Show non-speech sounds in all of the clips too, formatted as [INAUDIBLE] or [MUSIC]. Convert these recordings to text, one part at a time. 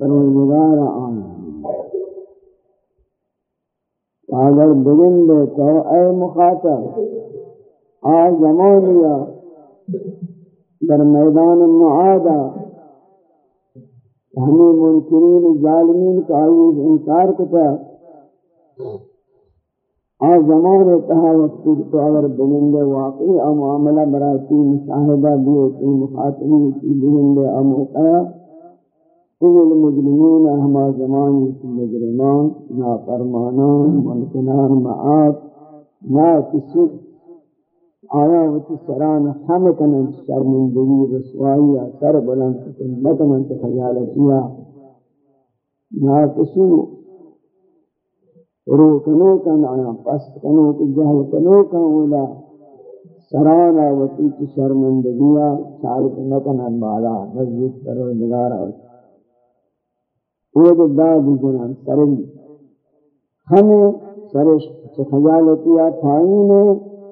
پروردگار آن اگر بگن دے تو اے مخاطب آ زمانیا در میدان معادہ ہمیں منکرین، ظالمین کا آئیز انکار کتا۔ آ زمان تہا وقت تو اگر بلند واقعی آ معاملہ براتی مشاہدہ دیو تی مخاطبی تی بلند آ موقعہ تیل المجرمین ہما زمانی تی مجرمان، نا فرمانان، ملکنان، معاد، نا کسی آیا وتی سران ہم کنن شرمندگی رسوائی سر بلند کن نکنن تو خیالتیا. نا کسی رو کنو کن آیا پس کنو کی جہل کنو کن اولا سرانا وتی کی شرمندگیا چارک نکنن بالا. نزدیک پروردگار اور وہ داد جنان سرن ہمیں سرش خیالتیا تھائینے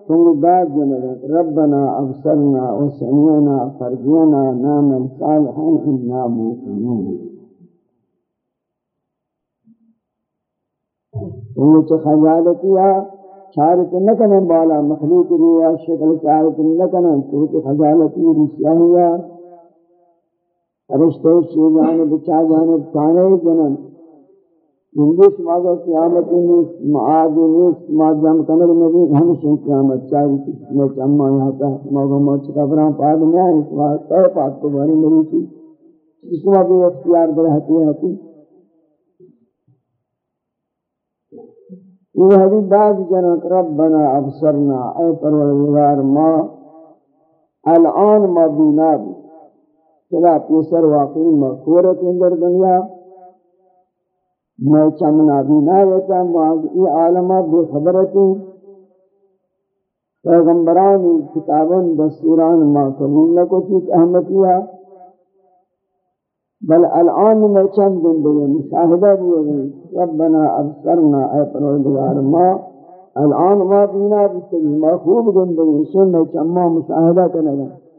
تم بعد جنرات ربنا ابصرنا وسمعنا فرجنا نعمل صالحا انا موقنون۔ تم چه خجالتیا چارت نکنن بالا مخلوق ریا شکل چارت نکنن تو چه خجالتی رسیاہیا رشتہ شیزان بچا جانب کانے جنن ہندوش ماذا قیامت نیست معاد نیست ما جم کنر نبی ہمشہ قیامت۔ چاہی کسی میں چمہ یہاں تا موگا موچ کفران پاد میں آئے اس وقت تے پاک کو باری ملی تھی۔ اس وقت بھی اختیار برہتی ہے یہ حدیث داد جنت ربنا ابصرنا، اے پروردگار، ما الان ما بینا بھی۔ چلا پیسر واقعی مغفورت اندر دنیا. میں چمنا بھی نہ رہتا یہ عالمہ بے خبرتی. پیغمبران کتابان دستوران ما قبول نہ کو چیز احمدیہ بل الان میں چند دن دے مشاہدہ بھی ہوئی ربنا ابصرنا، اے پروردگار ما. الان ما بینا بھی ما خوب دن دے سن میں چما مشاہدہ کرنا وسمعنا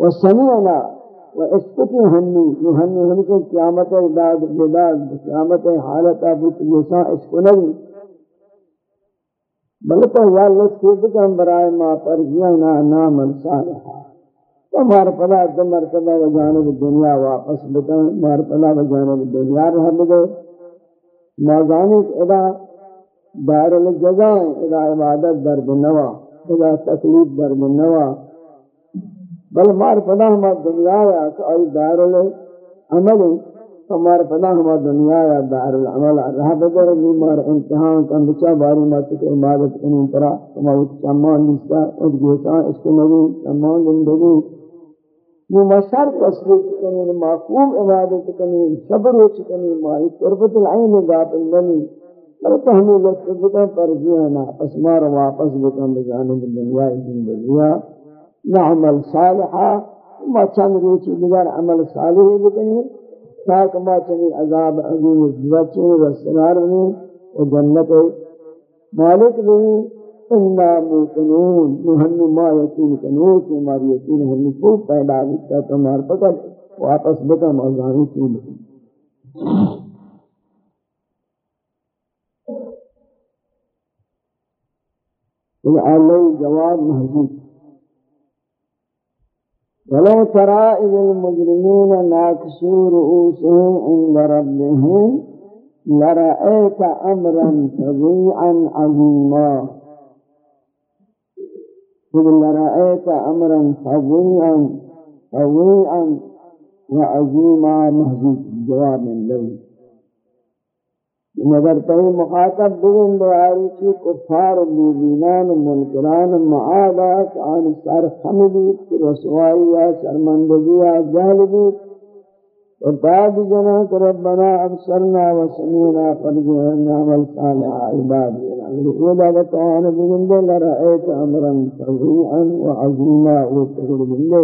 و اسکتی ہنی یہ ہنی ہنی کو قیامت داد بداد قیامت حالت ابت یسا اسکو نہیں۔ بلکہ یا اللہ سید کا برائے ما پر جینا نام صالحہ تمہار پلا دو مرتبہ و جانب دنیا واپس بتا مار پلا و جانب دنیا رہ لگے نازانی ادا دار الجزاء، ادا عبادت درد نوا ادا تکلیف درد نوا بل مار پناہ ہما دنیا یا کہ آئی دار العمل تو مار پناہ ہما دنیا یا دار العمل۔ رہا بگر جی مار امتحان کن بچا باری مات کے عبادت کنی ترا کما وہ چمان نسا اور گوشا اس کو نبی، چمان زندگی۔ یہ مسار تصدیق کنی، معقوم عبادت کنی، صبر و چکنی ماہی قربت العین غافل نمی بلکہ ہمیں لفظ بکن پر جینا پس مار واپس بکن بجانب دنیا زندگیہ نعمل صالحا ما چند روچی دیگر عمل صالح بکنی تاک ما چنی عذاب عظیم بچین و سنار بنی و جنت مالک بنی، انا موقنون نحن ما یقین کنو کہ ہماری یقین ہمیں خوب پیدا بکتا تمہار پکر واپس بکا موزانی کی بکنی اللہ جواب محضوب. ولو ترى إذ المجرمين ناكسوا رؤوسهم عند ربهم لرأيت أمرا فظيعا عظيما. إذ لرأيت أمرا فظيعا فظيعا وعظيما مهزوك جواب الليل. مگر تو مخاطب بگن دواری چی کفار مومنان منکران معادات، آن سر خمدید کی رسوائی یا شرمندگی یا جہل بید و بعد جنات ربنا ابصرنا و سمینا فرجعنا والصالح عبادی اولا لتوان بگن دے، لرأیت امرا فضوعا و عظیما و تغل بندے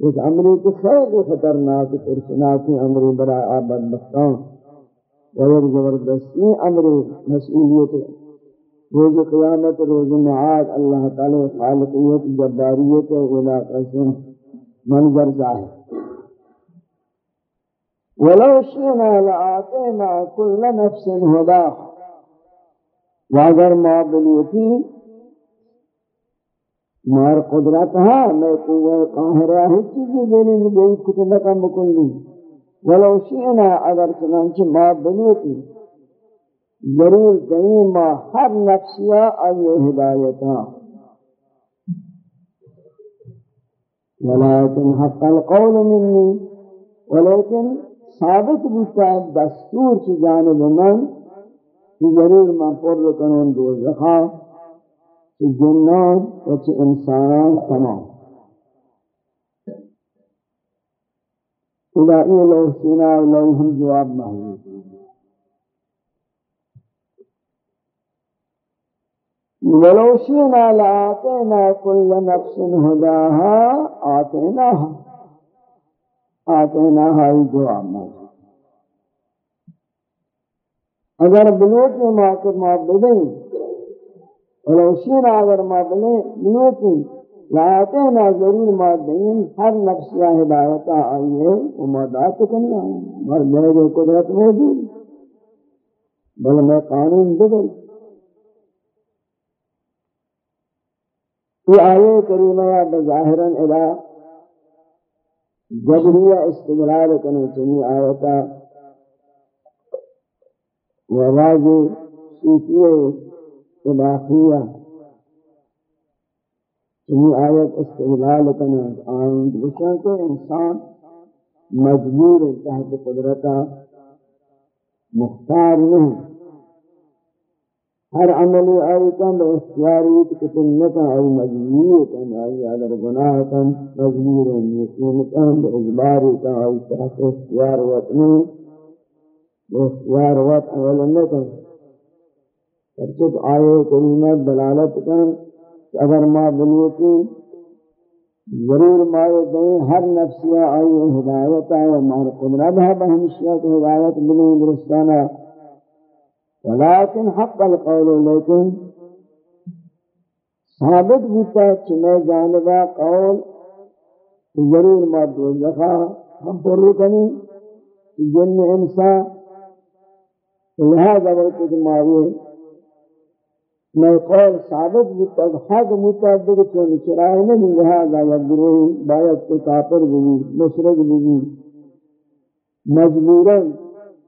ایک امری کی خیر خطرناک، ترسناکی امری برای آباد بختان غیر زبردستی امر مسئولیت روز قیامت، روز معاد اللہ تعالی خالقیت، جباریت اولا قسم منظر ظاہر. ولو شئنا لآتينا كل نفس هداها واگر ما بلوتی مار قدرت ہاں میں قوہ قاہرہ ہے، چیزی دینی مجھے کچھ نکم کلی ولو شئنا اگر چنانچه ما بنوتی ضرور دنی ما ہر نفسیا آئیے ہدایتا ولیکن حق القول منی ولیکن ثابت بوتا ہے دستور کی جانب من کہ ضرور من پر رکنون دوزخا کہ جنات و کہ انسانان تمام۔ خدا یہ لو سنا لو ہم جواب محمود ولو شئنا لآتينا كل نفس هداها آتيناها آتيناها ہی جواب میں اگر بلوٹ میں ماں موقع ما بدیں ولو شئنا اگر ما بدیں بلوٹ میں لآتينا ضرور ما دیں ہر نفس یا ہدایتا آئیے وما دات کرنا مر میرے قدرت موجود بل میں قانون بدل۔ یہ آیے کریمہ یا بظاہراً ادا جبریہ استدلال کرنے چنی آیتا وواز صوفیہ اباقیہ۔ یہ آیت استعمال کرنے آئین دوسرا کہ انسان مجبور تحت قدرتا مختار نہیں ہر عملی آیتاً بے اختیاریت کتنتا او مجبوریتا آئی عدر گناہتا مجبورا یقینتا بے اجباریتا او تحت اختیار وطنی بے اختیار وطن ولنتا فرچت آیت کریمت دلالت کرنے اگر ما بلوکی ضرور مائے دیں، ہر نفسیہ آئی ہدایت آئے مار قدرت ہے بہمشیہ کی ہدایت بلیں درستانہ ولكن حق القول لیکن ثابت بتا کہ میں جانبا قول ضرور مرد و جخا ہم پر رکنی جن انسان، لہذا وقت ماوی میں قول ثابت بتا حق مطابق چون چرائے نہیں لہذا یا گروہ باید کو کافر بھی مشرق بھی مجبوراً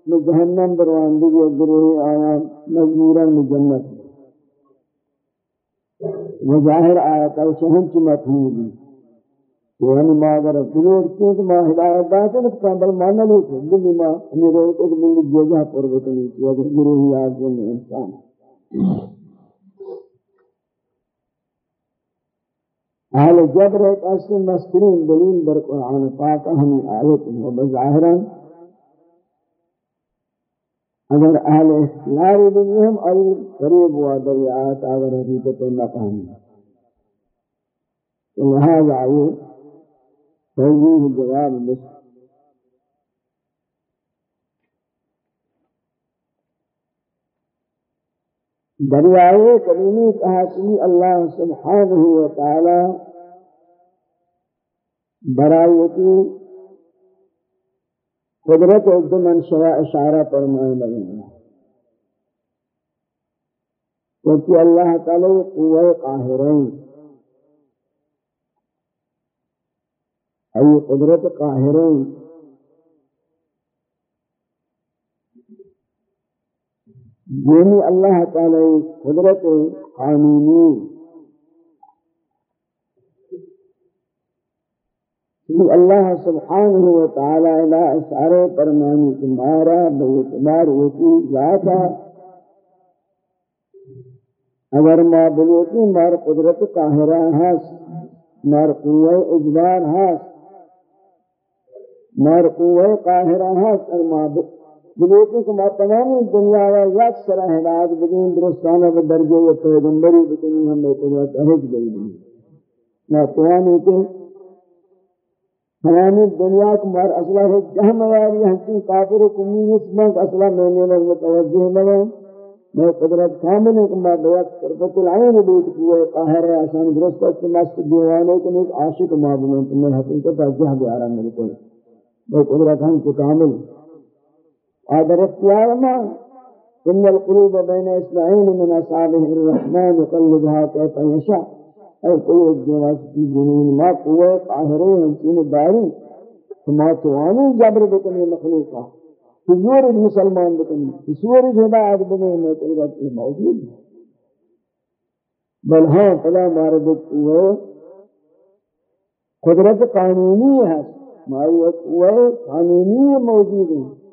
میں جہنم بروان دیگی گروہ آیا مجبورا میں جنت. وہ ظاہر آیا تا اسے ہم کی مفہوم دی کہ ہم یعنی ما اگر بلوڑ کیوں کہ ما ہدایت داتے ہیں تو بل مانا نہیں تھے دلی ما ہمیں روح کو کہ ملی جوزہ پر بکنی تھی اگر گروہی آزم انسان. ہے اہل جبر ایک اصل مسترین دلیل در قرآن پاک ہمیں آیت ہیں وبظاہران اگر اہل اختیار بنیم اور قریب ہوا دریات اگر حقیقت مقام تو لہذا آئیے توجیح جواب بس۔ دریائے کریمی کہا کہ اللہ سبحانہ و تعالی برائیتی قدرت ایک دو منشرہ اشارہ فرمائے لگے کیونکہ اللہ تعالی قوہ قاہرین۔ ای قدرت قاہرین۔ یعنی اللہ تعالی قدرت قانونی۔ کہ اللہ سبحانہ و تعالی لا اشارے فرمانی تمہارا بے اعتبار ہوتی ذاتا اگر ما بلوکی مار قدرت قاہرہ ہاس، مار قوہ اجبار ہاس، مار قوہ قاہرہ ہاس، اور ما بلوکی کہ ما تمامی دنیا و یک سرہ ہدایت بگین درستانہ و درجہ پیغمبری بکنی ہمیں قدرت احج گئی۔ بھی ما توانی کہ تمام دنیا کو مار اصلہ ہے جہم والی ہنسی کافر و کمیونسٹ بنک اصلہ میں نے لگ متوجہ لگا میں قدرت کامل ہے کہ میں بیعت قربت العین بیت کیے قاہر ہے، آسان درست ہے، کہ مست دیوانے کے ایک عاشق معبولوں تو میں حقیقت جہ بیارا میرے کو میں قدرت ہم کو کامل هذا اختيار ما إن القلوب بين إسماعيل من أصحابه الرحمن يقلبها كيف يشاء أي قلوب جواز في جنين ما قوة قاهرة همسين داري فما تواني جبر بكني مخلوقا حضور مسلمان بكني حضور هدایت بنے میں قدرت موجود ہے۔ بل ہاں فلا مارد قوة قدرت قانونی ہے ماری قوة قانونی موجود ہے۔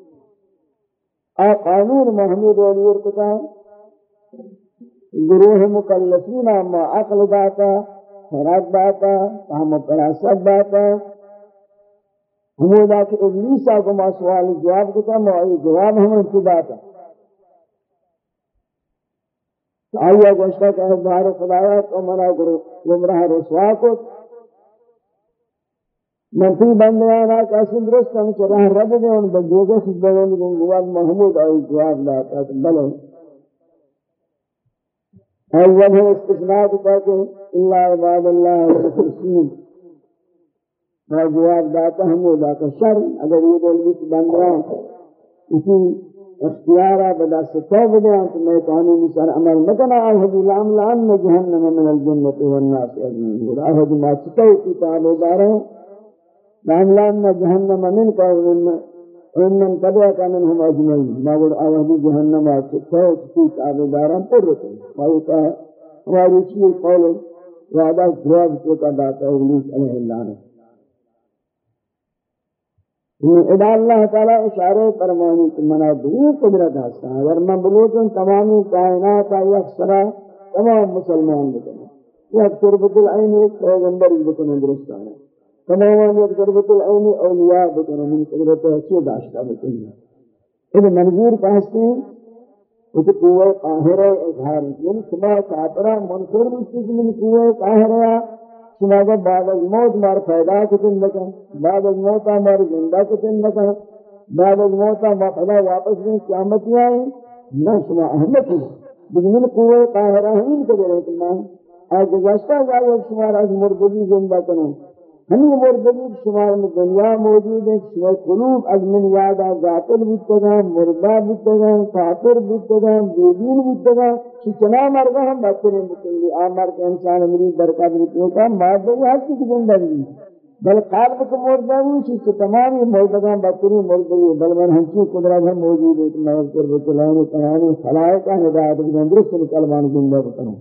آ قانون محمود علی ارتقا گروہ مکلفین اما عقل داتا خیرات داتا فهم پراست داتا ہمودا کہ ابلیسا کو ما سوال جواب کتا معای جواب ہم ابتدا تا آئیہ گوشتا کہ احضار خدایہ تو منا گمراہ رسوا کو۔ منفی بندیانا کسی درست ہم چراہ رب دے، ان بندیگے سے بڑھنے لگے گواد محمود آئی جواب لاتا بلے۔ اول ہے استثناء کتا کہ اللہ عباد اللہ المخلصین میں جواب داتا حمود آتا شر، اگر یہ بول بھی بندیاں اسی اختیارہ بدا سے توب دے تو میں قانونی سر عمل مکنا آہدی لام لام جہنم من الجنت والناس اجمعین۔ آہدی ما چکو کتاب داروں لأملأن جهنم منك ومن تبعك منهم أجمعين. ما قل أوهدي جهنم تتوت فيك عبداران پرتن وإيقا ہماری چیز قول؟ وعدہ جواب کو کا داتا ابلیس علیہ اللہ نے ادا اللہ تعالی اشارے فرمانی کہ منا دور قدرت ہے. اگر میں بلوچن تمامی کائنات یکسرا تمام مسلمان بکنے. یک تربت العین ایک پیغمبر بکنے درست ہے تمام یک ضربت العین اولیاء بکنو یعنی من قدرت اچھی داشتا بکنو اب منظور پہستے ہیں کہ قوة قاہرہ اظہار یعنی شما کافرہ منصور چیز من قوة قاہرہ شما کو بعد از موت مار پیدا کتن لکا بعد از موت مار زندہ کتن لکا بعد از موت مار پیدا واپس میں قیامتی آئیں نہ شما احمد ہی لیکن من قوة قاہرہ ہمیں کدر ہے کہ میں آج گزشتہ جائے شما از مردگی زندہ کنوں ہمیں مردگی شمار میں دنیا موجود ہے شمار قلوب از من یادا غافل بودتگا مردہ بودتگا کافر بودتگا بیدین بودتگا چی چنا مرگا ہم بہترین بکنگی آمار کے انسان امری برکات رکھنے کا مادہ ہر چیز زندگی بل قلب کو مردہ ہوئی چی تمامی مردگاں بہترین مردگی بل من ہنچی قدرت ہم موجود ہے کہ میں اس پر بچلائیں قیانی خلائق کا ہدایت کی درست کلمان زندہ بکنوں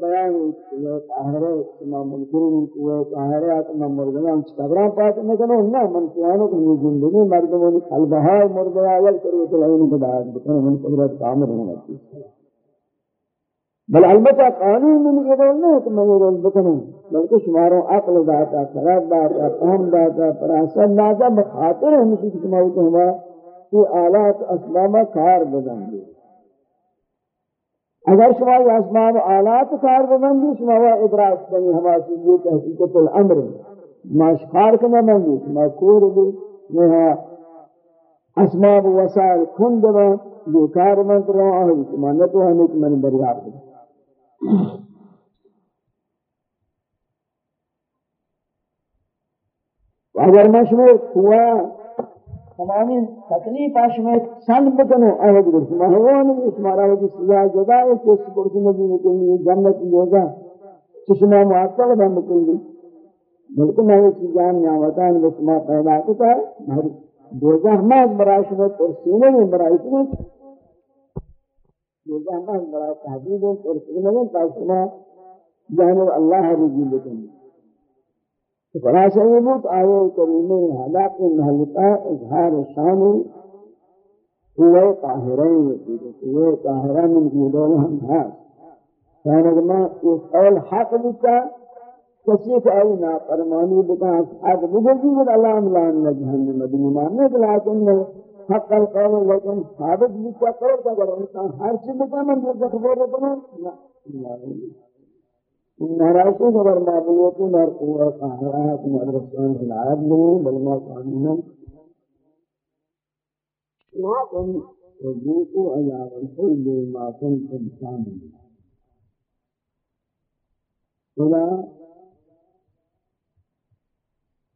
بیان ہے قاہرہ امام منکرین کو قاہرہ امام مردگان چکبران پاس میں کنو نہ من سیانو کو یہ زندگی مردوں نے قلبہ مردہ اول کرو تو لائن کو داد بکن من قدرت کام رہنا بل البتہ قانون من یہ رول نہیں کہ میں یہ رول بکنوں بلکہ شماروں عقل داتا خراب داتا فهم داتا پراسد داتا بخاطر ہم کی شماروں کو ہما کہ آلات اسباب کار بدن دے اگر شما آسمان و آلات کار بمندی شما و ادراک کنی ہما چیزی کہ حقیقت الامر ما شکار کنا مندی شما کور بھی یہاں اسباب و وسائل کند و بیکار مند رہا آہی شما نتو ہمیت من بریاب دی اگر مشمول ہوا تمامی تکلیف میں سن بکنو اہد گرس مہوان اس مارا ہوگی سزا جدا ہے کہ اس گرس نبی مکنی جنت ہوگا؟ چشمہ معطل بن مکنی بلکہ میں اس جان نعمتان بسما پیدا کتا ہے۔ دوزہ ہمیں برای شما ترسینے میں برای شما دوزہ ہمیں برای تحبیب ترسینے میں، تاکہ جانب اللہ رجی بکنی خلاصہ یہ بود آیے کریمہ حالات محلتا اظہار شان ہوئے قاہرین ہوئے قاہرہ من جیدول ہم ہے فانگما اس قول حق بتا کسی کہ آئی نافرمانی بتا حق بگردی بتا اللہ عملان جہنم مدنی ماننے لیکن حق القول لیکن ثابت بتا کرتا اگر انسان ہر چیز بتا من جو تخبر بتا نا نراسو خبر ما بلوتو نرقوا قاهرات مدرسان في العدل بل ما قامنا لكن وذوقوا عذاب الحلم بما كنتم تعملون ولا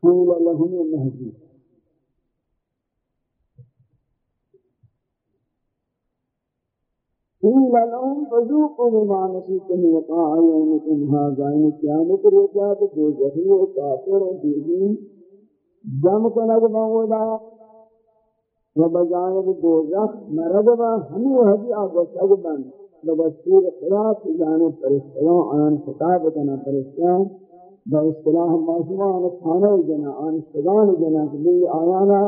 قيل لهم المهدي قیل لهم فذوقوا بما نسيتم وقاع يومكم هذا ان قیامت روزہ تو جو جہی و کافر و دیدین جم کنگ مولا و بجانب دوزخ مرد و ہمی وحدی آگوشگ بند ببسیر خلاف جانب پرستیان آن خطاب کنا پرستیان با اصطلاح معصومان خانه جنا آن شدان جنا کہ آیانا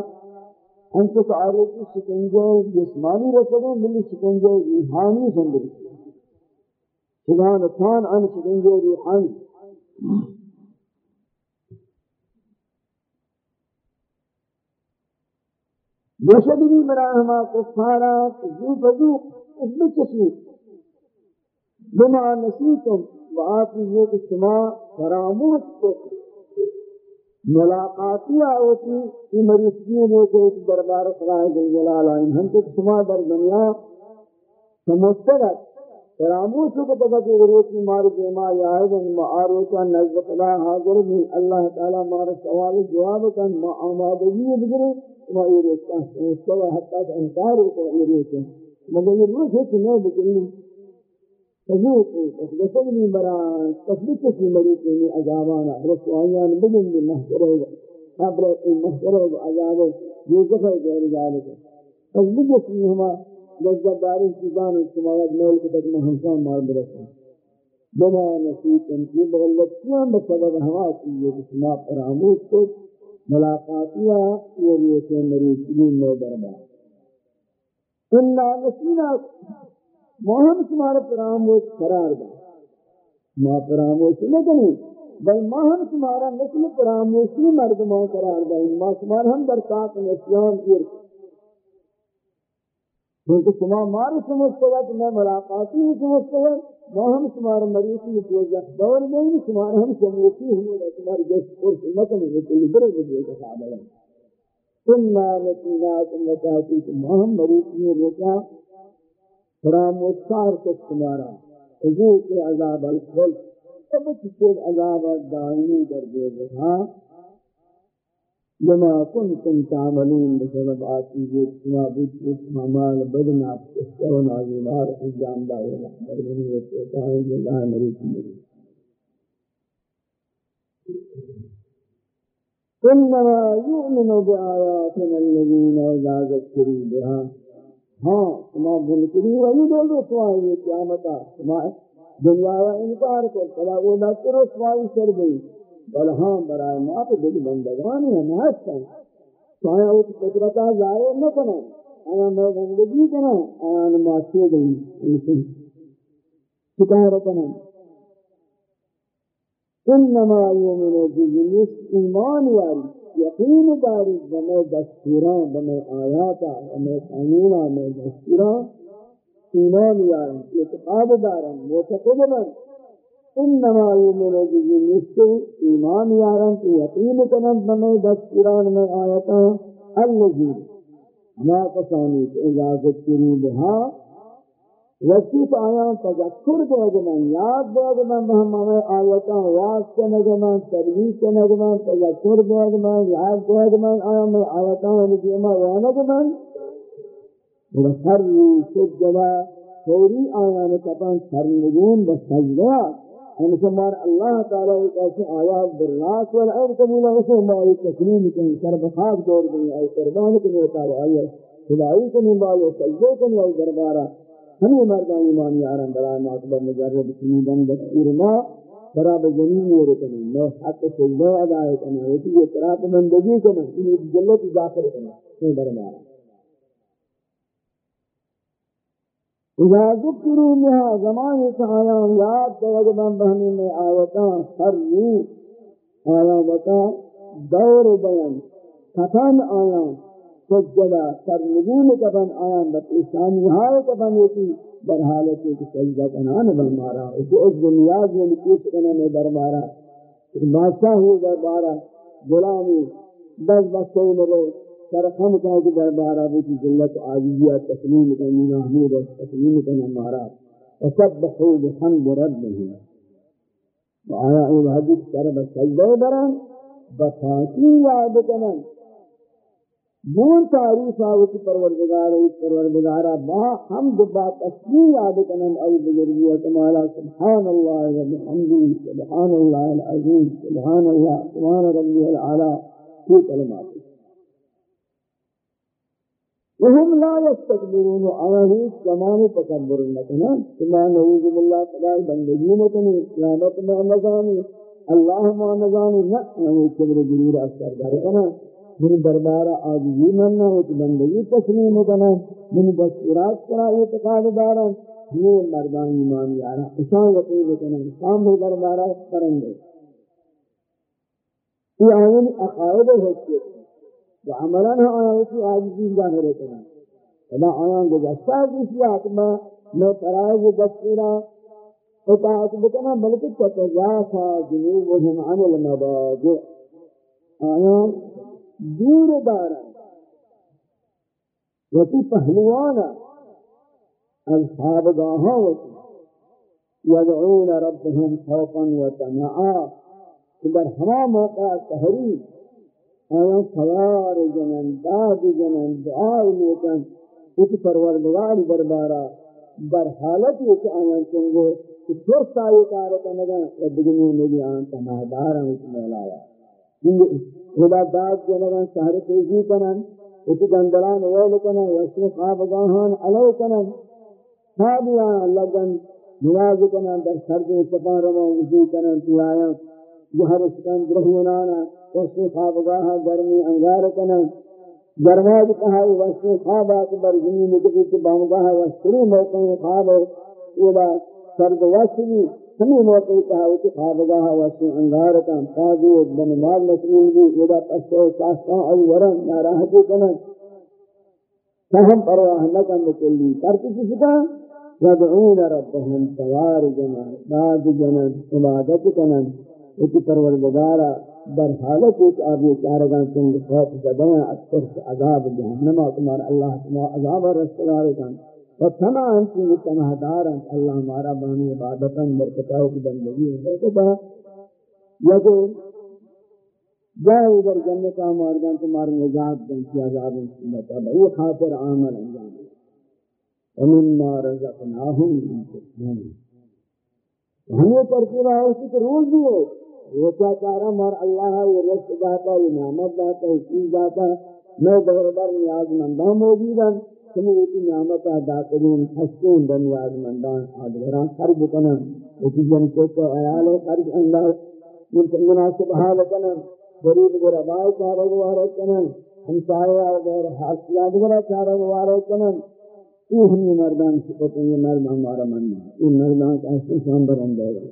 انت تعارف شکنجے جسمانی رسدیں ملی شکنجے روحانی سندر شدان اتان ان شکنجے روحانی۔ بشدنی براہما کفارا جو بزو ابن چشمی بما نسیتم و آپ یہ کہ شما فراموش کو ملاقاتی آوتی کی مریضی نے کہ ایک دربار خدا جل جلال آئین ہم تو شما در دنیا سمسترت فراموش کو پتہ کہ وہ روچی مار دیما یا ہے جن معاروچا نزد خدا حاضر بھی اللہ تعالی مار سوال جواب کن، ما آمادگی بگرے، ما یہ روچا سمستر حتی انکار کو یہ روچا مگر یہ روچ ہے کہ میں بگریں فذوقوا تخلصوني بران تفلتكي مريكيني عذابانا. رسوانيان بدن بمحجره قبر المحجره وعذابه يوزفه غير ذلك تفلتكي هما لذا دارين سيزان اتمالات ميل كتك مهنسان مار برسان بما نسيتم کی بغلطیاں بسبب ہوا کی یہ اسما فراموش کو؟ ملاقاتیاں اور یہ سے مریض إنا دربار. ان ما ہم تمہارے پراموش قرار دا ما پراموش نہ کریں بل ما ہم تمہارا نسل پراموشی مردمان قرار دا ما تمہارا ہم در ساتھ نسیان کر کیونکہ شما مارے سمجھتے گا کہ میں ملاقاتی ہی سمجھتے گا ما ہم تمہارا مریضی توجہ دور میں تمہارا ہم سمجھتی ہوں۔ گا تمہاری جیسے پرس مکنی ہے تو یہ برے مجھے کا صحابہ ہے سننا نتینات مکاتی کہ ما ہم مریضی روکا فراموشار کو تمہارا حضور کے عذاب الخل اب چکر عذاب الدائمی در دے رہا لما کنتم تعملون بسبب آتی جو تمہا بیت اس تما بجت ممال بدنا تشکرون عظیمار انجام دائے رحمت بنی و سیطائن اللہ مریض مریض إنما يؤمن بآياتنا الذين إذا ذكروا بها۔ ہاں شما بلکری وہی دول رسوائی یہ قیامتا شما دنیا و انکار کر فلا وہ لکھ رسوائی سر گئی بل ہاں برائے ما پہ دل بندگانی ہے محسن ہیں چاہے اس قدرتا ظاہر نہ کریں۔ آیا میں زندگی کریں، آیا نماسی گئی شکایت کریں۔ انما یومن جزیس ایمان یاری یقین داری بمے دستوران، بمے آیاتا، بمے قانونا، بمے دستوران، ایمان یارن، اعتقاد دارن، معتقد من انما یمن جزی نشتے ایمان یارن کی یقین کنن بمے دستوران میں آیاتا. اللذین ہما کسانی کہ اجازت کرو بہا وسیط آیان تذکر دے گمن یاد دے گمن بہم ہمیں آیتاں واس کے نگمن تدویز کے نگمن تذکر دے گمن یاد دے گمن آیان میں آیتاں نگمن وانا گمن وصروا سجدا فوری آیان کپن سرنگون بسجدہ ہم یعنی سمار اللہ تعالیٰ ایسے آیات برلاس والعیر قبولہ اسے ہماری تسلیم کہیں سر بخاک دور دیں اے قربان کنی اتار آیت خدائی کنی بالو سجدے کنی اے دربارہ ہمیں مردان ایمان یاران برای معتبر مجرد سمیدن دستور ما برای زمین یہ رکنے نو حق سجدہ ادائے کنا ہوتی یہ طرح بندگی کنا یہ جلت داخل کنا یہ دربارہ اذا ذکروا بها زمان سعیان یاد کرد من بہمی میں آیتان خرو آیا بتا دور بیان. ختم آیان. سجدہ سرنگون کبن آیان بپیشانی ہائے کبن ہوتی در حالت ایک سجدہ کنان برمارا اسے اس دنیاز میں نکوش کنان برمارا ایک بادشاہ ہو دربارا غلامی دس بچے مرے سرخم کہا کہ دربارا بوتی ذلت عاجزیہ، تسلیم کنی محمود و تسلیم کنی مارا۔ وسبحوا بحمد ربهم وآیا این حدیث سر بسجدہ برن بخاکی یاد کنن دور تعریف آوت پروردگار ایت پروردگارا با حمد با تسبیح یاد کنن ای بزرگیت مالا سبحان اللہ و بحمدی، سبحان اللہ العظیم، سبحان اللہ سبحان ربی العلا کی کلمات وهم لا يستكبرون آهي زمان تكبر لكنا كما نعوذ بالله تعالى بندگی مکنی قیامت میں نظامی اللہ ما نظامی نہ ہمیں کبر ضرور اثر دار کنا من دربار آجزی مننا ہے کہ بندگی تسلیم کنا من بسورات کرا اعتقاد دارا یہ مردان ایمان یارا اشان وقیل کنا شام بھی دربارہ کرنگے یہ آئین اقائد حسیت وعملا آیاتی آجزی جانے رکنا فلا آیان گزشتہ کسی ما میں ترائز بسورا اطاعت بکنا، بلکہ تتجافا جنوبهم عن المبادئ آیان دور دارد و تو پهلوانا از خوابگاه ها و یدعون ربهم خوفا و طمعا که در همه موقع تحریف آیا سوار جنن داد جنن دعای میکن او که پروردگار دربارا در حالتی که آیا چنگو که پھر سایه کار کنگا و دگنی نگی آن تمہدارا اس مولایا. خدا داد جنگان شہر تیزی کنن، اتی گندران ویل کنن، وشن خواب گاہان علیہ کنن. خوابیان لگن، نیاز کنن، در سرد سپان رمان وزی کنن تی آیا جہر سکن گرہونانا، وشن خواب گاہا گرمی انگار کنن. گرماد کہا وشن خواب اکبر زمین کبھی بامگاہ وشتری موقع خواب اولا سرد وشنی ہمیں موقع کہا کہ خوابگاہ واسے انگار کا قاضی بن مال مسئول بھی ودا پسو ساستا ای ورن ناراحتی کنن. فهم پرواہ نکن بکلی ترکی کسی کا یدعون ربهم سوار جنن باد جنن عبادت کنن. اتی پروردگارا در حالت ایک آبی چارگان سنگ خوف جدن اکثر عذاب جہنم تمہارا اللہ تمہارا عذاب رسولار کنن و تمام چیز تمہ دارن اللہ ہمارا بانی عبادتاً برکتاو کی بندگی برکتا یا کہ جائے ادھر جنتا ماردان تمہارا نجات بنتی عذاب انسلتا بھئی خاطر عامل انجام ومما رزقناہم انتقام ہمیں ترکیب ہے اسی کہ روز بھی ہو۔ وہ کیا کہہ رہا مار اللہ ہے یہ رزق داتا یہ نعمت داتا یہ چیز داتا۔ میں دور بر نیاز مندہ موجوداً سمیتی نعمت ادا کریں حسین دنیاز مندان آدھگران خرج کنن اسی جنتے کو عیال خرج اندر مناسب حال کنن غریب غربائی چارہ گوارے کنن ہمسایہ غیر حاصلات غرہ چارہ گوارے کنن یہ ہمیں مردان سکتے ہیں، یہ مرد ہمارا مننا یہ مردان کا احسان برندے گا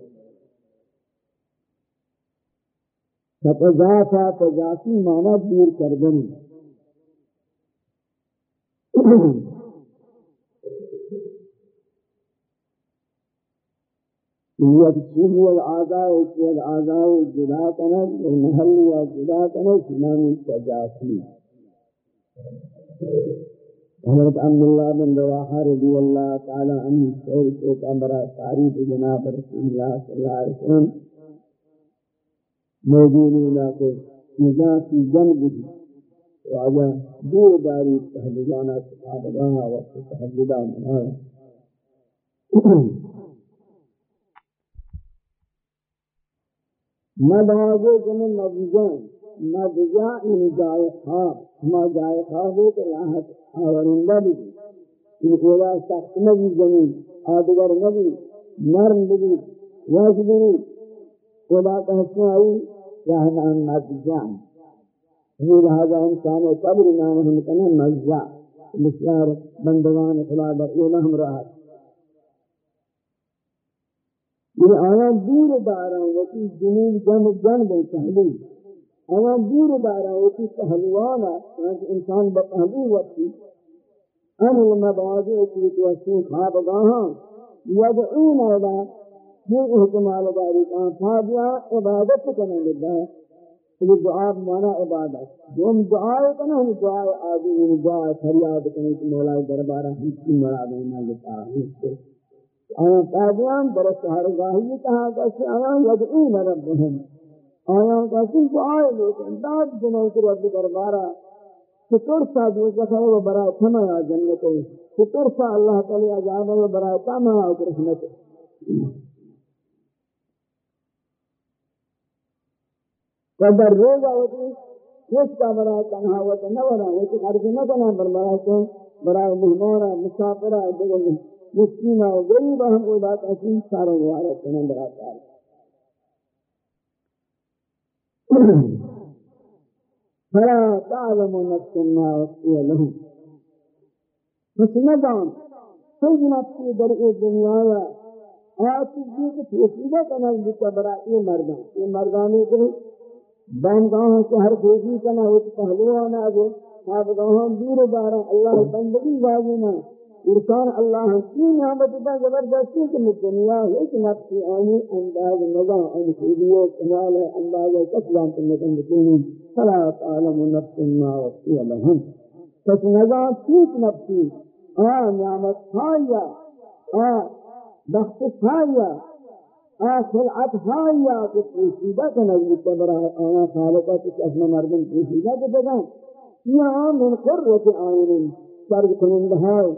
فتضافا تجاسی معنی دور کردن یہ چیز العاداء کی العاداء جدا کرنا محل یا جدا کرنا نام تجاسی بن رواحہ رضی اللہ تعالی عنہ شعر جناب رسول وسلم موجود علاقے نجاسی وعلى دور داري تهلدانا تهلدانا وتهلدانا مدعوه جمع مدعوه مدعوه ان جائے ما جائے خواب ہے کہ راحت ان خدا سخت نبی زمین آدگر نبی نرم بھی واجبی خدا کا حسن آئی راحت آن لہذا انسان قبر نام ہم کنا مزا بسیار بندگان خدا در اولا ہم راحت یہ آیا دور دارا وکی جنوب جن جن بے پہلو آیا دور دارا وکی پہلوانا انسان بپہلو وقتی. آن المبادع کی توسین خواب گاہاں یدعون الہ یہ احتمال داری کہاں فادیا عبادت کرنے لگا یہ دعا مانا عبادت جو ہم دعا کرنا ہم دعا آدھی ہم دعا فریاد کرنے کہ مولا دربارہ ہم کی مراد ہے نہ لتا ہے آیا قادیان در شہرگاہی کہا کہ آیا یدعون ربهم؟ آیا کہ دعا لیکن داد جنہوں کے رب دربارہ ستر سا دوزخ ہے وہ برائے تمہا جنت ہے؟ ستر سا اللہ تعالی عذاب ہے وہ برائے تمہا رحمت ہے؟ قدر روزہ ہوتی کس کا برائے تنہا ہوتا نہ برائے ہوتی خرچ نہ کرنا پر برائے تو برائے مہمانہ مسافرہ دیگر مسکینہ و غریبہ ہم کو بات ایسی سارے وارد کرنا براتا ہے فلا تعلم نفس ما وقتی لهم. پس ندان سج نفسی در ای دنیا آیا چیزی کہ توسیدہ کنال بکا برا یہ مردان یہ مردانی کہ بندگاہوں سے ہر خوشی کنا ہوت پہلوانا جو خوابگاہوں دور بارا اللہ بندگی بازینا ارسان اللہ کی نعمت دا زبردستی کہ دنیا ایک نفسی آنی انداز نظام آنی خوبیو کمال انداز کسلام تنکن بکنی فلا تعلم نفس ما وقتی لهم پس نظام چیت نفسی۔ آ نعمت خایا، آ بخت خایا۔ خلعت ہایا کہ پوشیدہ کا نظر کبرا آیا خالقہ کچھ اپنا مردم پوشیدہ کے بگا۔ یہاں من قررت آئین سرد کنند ہائے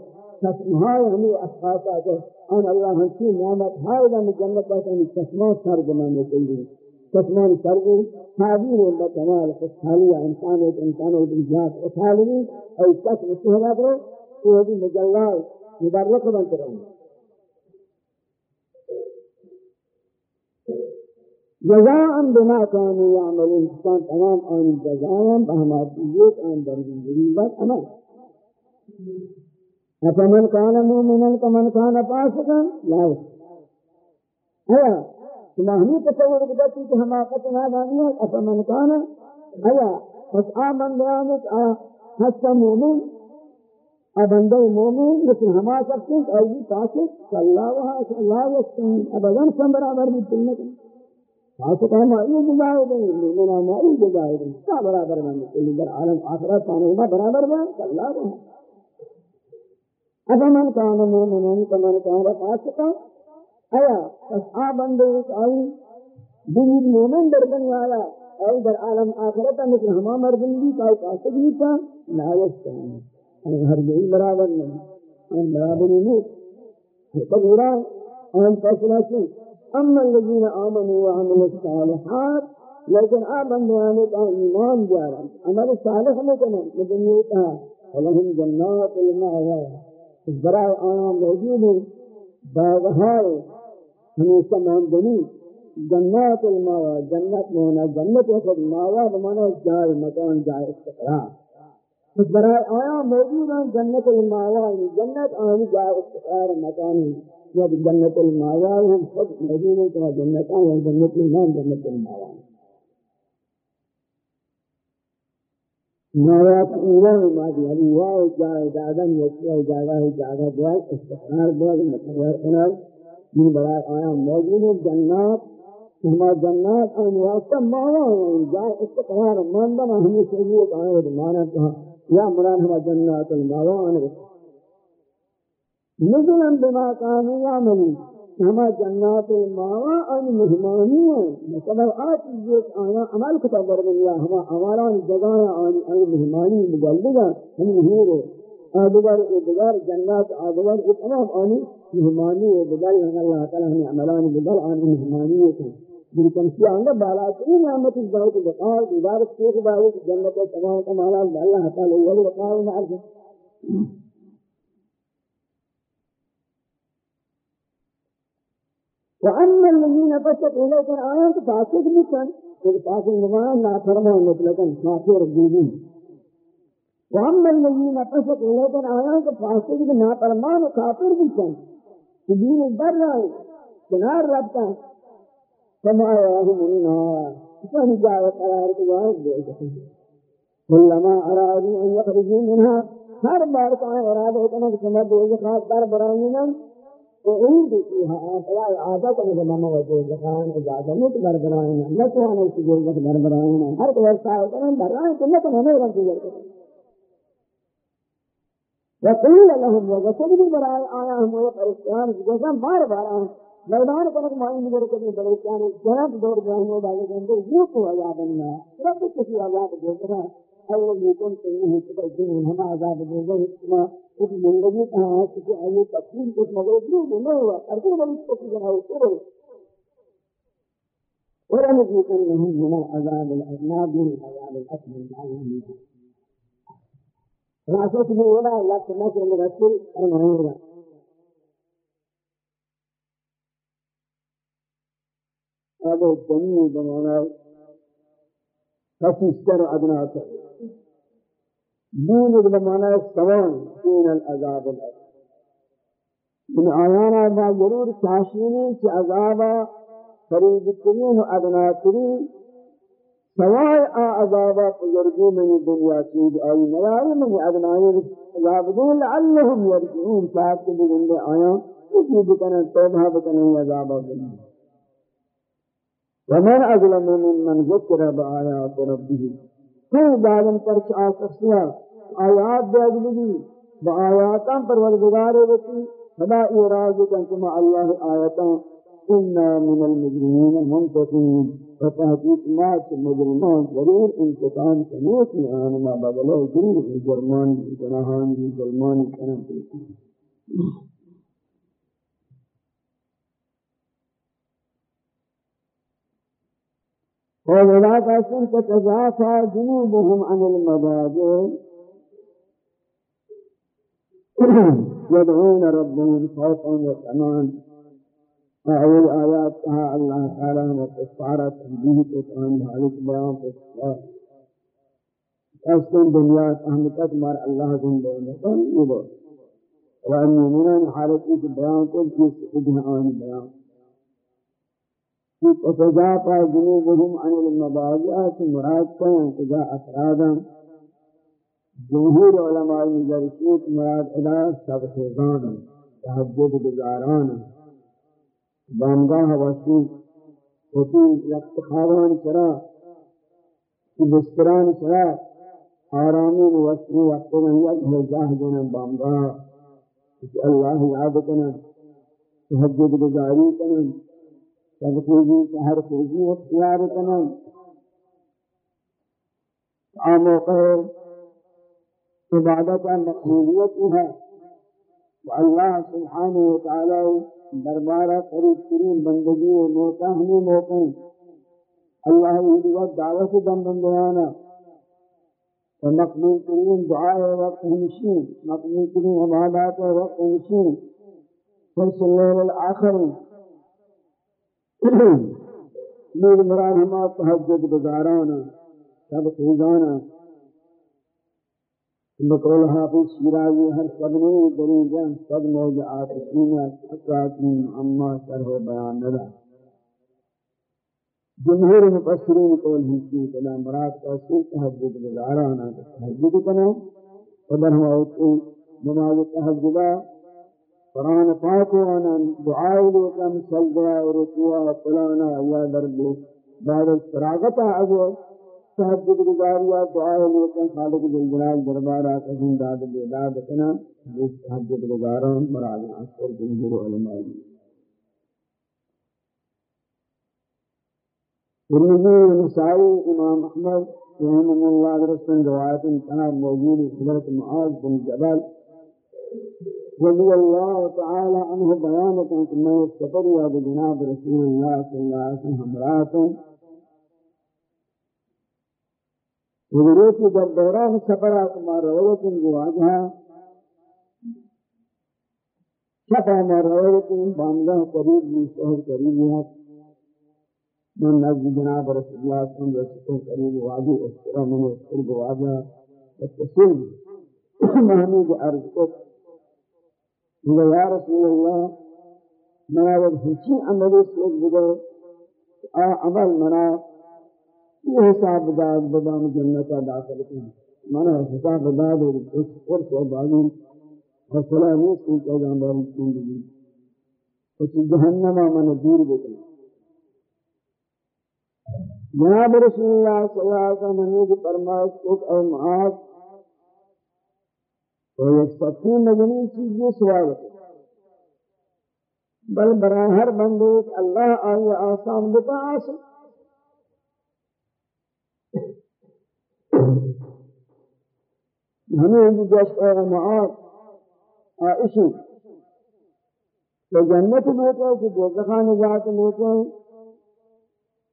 قسم ہائے ہمیں اشخاصا کہ ان اللہ ہنسی نعمت ہائے گا جنت کا ہمیں قسمان سرد مانے چاہیے قسمان سرد حاضر اللہ کمال خوشحالیہ انسان ایک انسان ایک جات اٹھالوی اور قسم سہرہ کرو وہ بھی مجلال مبارک بنتے رہوں جزاء بما كانوا يعملون. كان تمام آن جزاء بهما تيجيك آن درجه جريبات اما أفمن كان مؤمنا كمن كان فاسقا لا. ایا تمہیں ہمیں تصور بدتی کہ حماقت نہ دانی ہے افمن کان. ایا آمن بیانت آ حسن مومن ابندہ مومن لیکن ہما ہیں آیدی فاسق. اللہ وہاں اللہ وستن ابدان سن برابر بھی ہے مائی جزائے دیں مومنہ مائی جزائے دیں کیا برابر میں کلی در عالم آخرت پانہما برابر میں اللہ رہا اب من کان مومنان کمن کان فاسقا ایا اصحاب اندے ایک آئی دنید مومن در بنی آیا ای در عالم آخرت مثل ہما مردن بھی کائی فاسق بھی تھا ناوست ہے ہر یہی برابر نہیں ان برابر نہیں تو برا ان فیصلہ سے أما الذين آمنوا وعملوا الصالحات لیکن آپ بندیانے کا ایمان عمل صالح میں کنا کا ولهم جنات المأوى. برائے آیا موجود. ہیں باغہار ہمیشہ ماندنی جنات الماوا جنت مونا جنت خود ماوا بمانا جائے مکان جائے استقرار. اس برائے آیا موجود. ہیں جنت الماوا جنت آنی جائے استقرار مکانی یا جنت الماوا ہم خود موجود ہیں کہ جنت آیا جنت المان جنت الماوا ماوا پورا مادی علی واو جائے دادن یسیا جاگا ہے جاگا دعا استقرار دعا مقرر کنار۔ من برائے آیا موجود ہے، جنات۔ ہما جنات آن واسطہ ماوا ہیں جائے استقرار ماندنا ہمیں سے شریعت آئے مانا کہا یا مران ہما جنات الماوا آنے نزلا بما كانوا يعملون ہما جنات الماوا ان مہمانی ہیں مطلب آتی جیت آیا عمل کتا برمیا ہما عمالان جگایا یعنی آنی ان مہمانی مجلدگا ہم ہیرو آدھگر ادھگر جنات آدھگر اتمام آنی یعنی مہمانی ادھگر ہم اللہ تعالی ہمیں عملان بدل آنی مہمانی ہیں بلکن سی آنگا بالا ترین نعمت اس بہت بقار دیدار سیخ باوت جنت تمام کمالات اللہ تعالی ولی وقار نعرض وأما الذين فسقوا لو كان آيات فاسق مثل فاسق نمان لا فرمان مطلقا كافر جيبي وأما الذين فسقوا لو كان آيات فاسق لا فرمان كافر مثل سبيل بر کنار رابطہ فمعواهم النار فهم جاءوا قرارت وارد كلما أرادوا أن يخرجوا منها ہر بار کا ارادہ ہوتا ہے کہ میں دوزخ خاص دار بناؤں گا وعود فيها فلا عادة لما وجود لكان إجازة متبر برانا نتوانا السجود متبر برانا هر قوة ساعة كمان برانا كنا كنا نيرا سجود وقيل لهم وجسد برانا آياهم ويقرسيان جزا بار بارا میدان کو کہ مائن میرے کو بلوچستان جناب دور جانے والے بندے یہ کو عذاب نہ رب کسی عذاب دے رہا أول يكون إنه تبعدين هنا عذاب الله ما كتب من غير أنا كتب أي تقسيم كتب غير دروب الله أرجو من تقسيم أو يكن ولنذيقنهم من العذاب الأدنى من العذاب الأكبر لعلهم من ولا لا تناسب المغسل المغيرة هذا الجميل بمعنى فسيستر أبناء دون بمعنى سواء دون العذاب الأكبر من آيانا ما ضرور چاشینی چی عذابا قریب ترین و ادنا ترین سوائے آ عذابا بزرگی من دنیا چیز آئی نیاری من ادنائی عذاب دین لعلہم یرجعون. چاہت کے بگندے آیا اسی بکنن توبہ بکنن عذابا بکنن. ومن اظلم من من ذکر بآیات ربه کوئی ظالم پر چاہ سکتا آیات دے اجلگی با آیاتاں پروردگار وکی فلا اعراض کنکم اللہ آیاتاں إنا من المجرمين منتقين فتحقيق ما المجرمان ضرور انتقام كنوت آن ما بدله ضرور الجرمان جناهان الجرمان كنان وذلك أسن تتجافى جنوبهم عن المضاجع يدعون ربهم خوفا وطمعا. أول آيات کہا اللہ تعالی نے تنبیہ کو کام مالک بیان کو دنیا مار اللہ دن دے نہ یہ بات وان مومنان حالتی کے بیان کو جس ابن آن بیان کہ جنوبهم عن المضاجعات مراد کا انتجا افرادا جمہور علماء مدرسیت مراد ادا سب خیزان تحجد گزاران بامگاہ وسی ہوتی وقت خوابان چرا؟ بستران چرا؟ آرامی وسی وقت نهیت ہے جاہ جنا بامگاہ کہ اللہ یاد کنا تحجد گزاری کنا تغفیزی سہر خوزی اختیار کنا آموقع عبادت مقبولیت ہے والله سبحانه وتعالى دربارہ قریب ترین بندگی و موقع. ہمیں موقع اللہ دم بندیانا و مقبول ترین وقت ہمشین مقبول ترین عبادات وقت ہمشین فرس اللہ الآخر میر مراد ہما تحجد گزارانا سب خیزانا بقول حافظ شیرازی ہر صدمے دری جان صد موجعات سینہ اقراطین اما شرح بیان ندا جمہور مفسرین قول ہنسی کنا مراد کا سل تحجد گزارانا تحجد کنا قدر ہم اوٹو نماز تحجدہ قرآن پاک وانا دعائی لیکم سجدہ ورکوہ قلانا یا درد بعد الفراغتہ عزو تحجد گزاریا دعا لیکن خالق جل جلال دربارہ قدیم داد بیداد کنا جس تحجد گزاروں مراد اکثر جمہور علماء ترمذی نسائی، امام احمد رحمہ اللہ رسول روایت انتہا موجود حضرت معاذ بن جبل۔ رضي الله تعالى عنه بيان تنكمية تبرع بجناب رسول الله صلى الله عليه وسلم امرأة حضرت جب دوران سفر ما روت گواجها سفر ما روت بامدہ قریب بھی شہر قریب ہے. من نزد جناب رسول الله صلى الله عليه وسلم قریب واجی اس طرح میں اس پر گواجہ تفصیل محمود عرض کو یا رسول اللہ میں وہ ہچی عملی سوچ بگو عمل منا یہ حساب داد بدام جنتا داخل کرنا مانا حساب داد اور اس قرص و باغی حسلہ نہیں سن کا جانبار زندگی اس جہنم من دور بکنا جناب رسول اللہ صلی اللہ علیہ وسلم نے جو فرمائش کو اے معاذ تو یہ سچی مدنی چیز یہ سوال ہے بل برا ہر بندے اللہ آئے آسان بتا آسان ہمیں بھی جس اور معاد عائشی تو جنت لیتے کہ دوزخہ نجات لیتے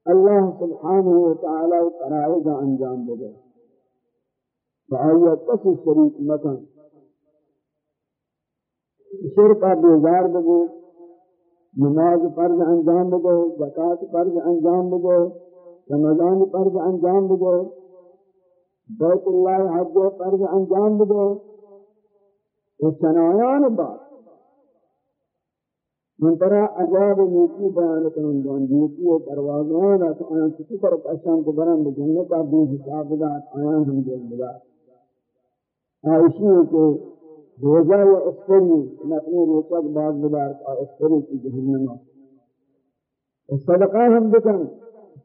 اللہ سبحانہ وتعالی قرائے قرائد انجام دے فآیت کسی شریک مکن۔ شرکہ بیزار بگو، نماز فرض انجام بگو زکاة فرض انجام بگو، رمضان فرض انجام بگو، بیت اللہ حج فرض انجام بگو وہ چنایان بات من ترى عجاب نیکی بیان کنن جان نیکی و پروازان تو آیان کسی پر پشان کو برن بجنت آپ بھی حساب دات آیان ہم جن بدا آئیشی ہے کہ روزہ و اسفری اپنے روچہ کے بعد بدار کا اسفری کی جہنم صدقہ ہم بکن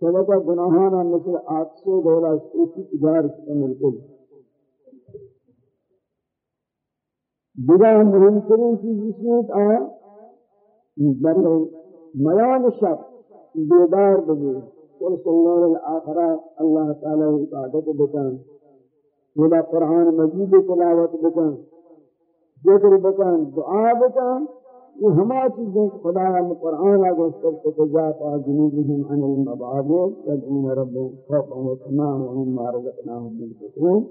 صدقہ گناہانا مثل آت سو دولا سوچی تجار سے ملکل بدا مہم کریں کی جس میں آیا در میان شب بیدار بگی کل سنور الاخرہ اللہ تعالی عبادت بکن ولا قرآن مجید تلاوت بکن ذکر بکن دعا بکن یہ ہما چیزیں خدا ہم قرآن آگوستر تجاتا جنوبهم عن المبعاد يدعون ربهم خوفا وطمعا ومما رزقناهم ينفقون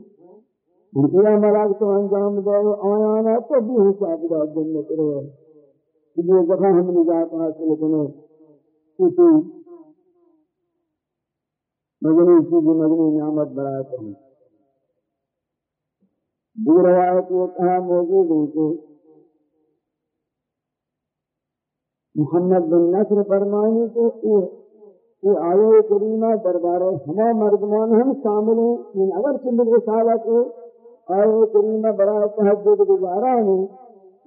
ان ملاک تو انجام دو آیانا تو بھی حساب دا جنت رہے یہ جگہ ہم نجات حاصل کرنے کسی مدنی چیز مدنی نعمت برائے کرنے دو روایت یہ کہا موجود ہے کہ محمد بن نصر فرمائنی کہ یہ آیہ کریمہ دربار ہما مردمان ہم شامل ہیں۔ من اگر چند رسالت آیہ کریمہ برائے تحجد گزارا ہیں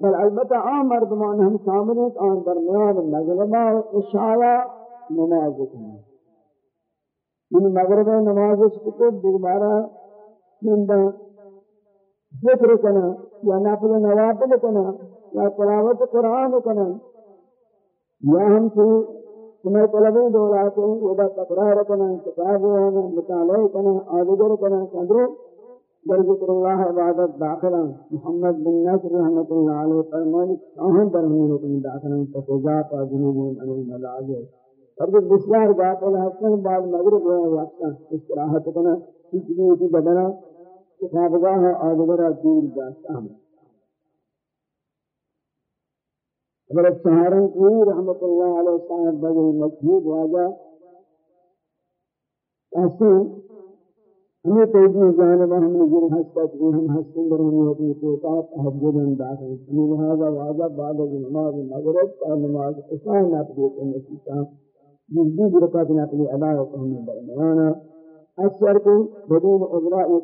بل البتہ عام مردمان ہم شامل ہیں آن درمیان مغربہ و اشارہ نماز کرنا یعنی ان مغرب نماز کو دوبارہ نندا ذکر کرنا یا نافل نوافل کرنا یا تلاوت قرآن کرنا یا ہم سے تمہیں طلبی دورا کو ودا تقرار کرنا کتاب ہونا مطالعہ کرنا آدگر کرنا قدروں در ذکر اللہ عبادت داخلا محمد بن نصر رحمت اللہ علیہ فرمانی اہم در ہمیں حکم داخلا تفضات و جنوبون عن الملاجر اور جب بسیار باطل حسن، بعد مغرب ہوئے وقتا استراحت کنا کچھ بھی اسی بدنا کتابگاہ آدھگرہ دور جاستا ہم حضرت سہارنپوری رحمت اللہ علیہ صاحب بغیر مجھود واجہ ایسے ہمیں تیجی جانب ہم نے جن ہستا کہ ہم ہستن در ہمیں اپنی توقع تحجد انداز ہیں ہمیں لہذا واضح بعد از نماز مغرب کا نماز عشاء ناپلی کے نسیتا جس بھی برکات ناپلی ادا کو ہمیں درمیانا کو بدون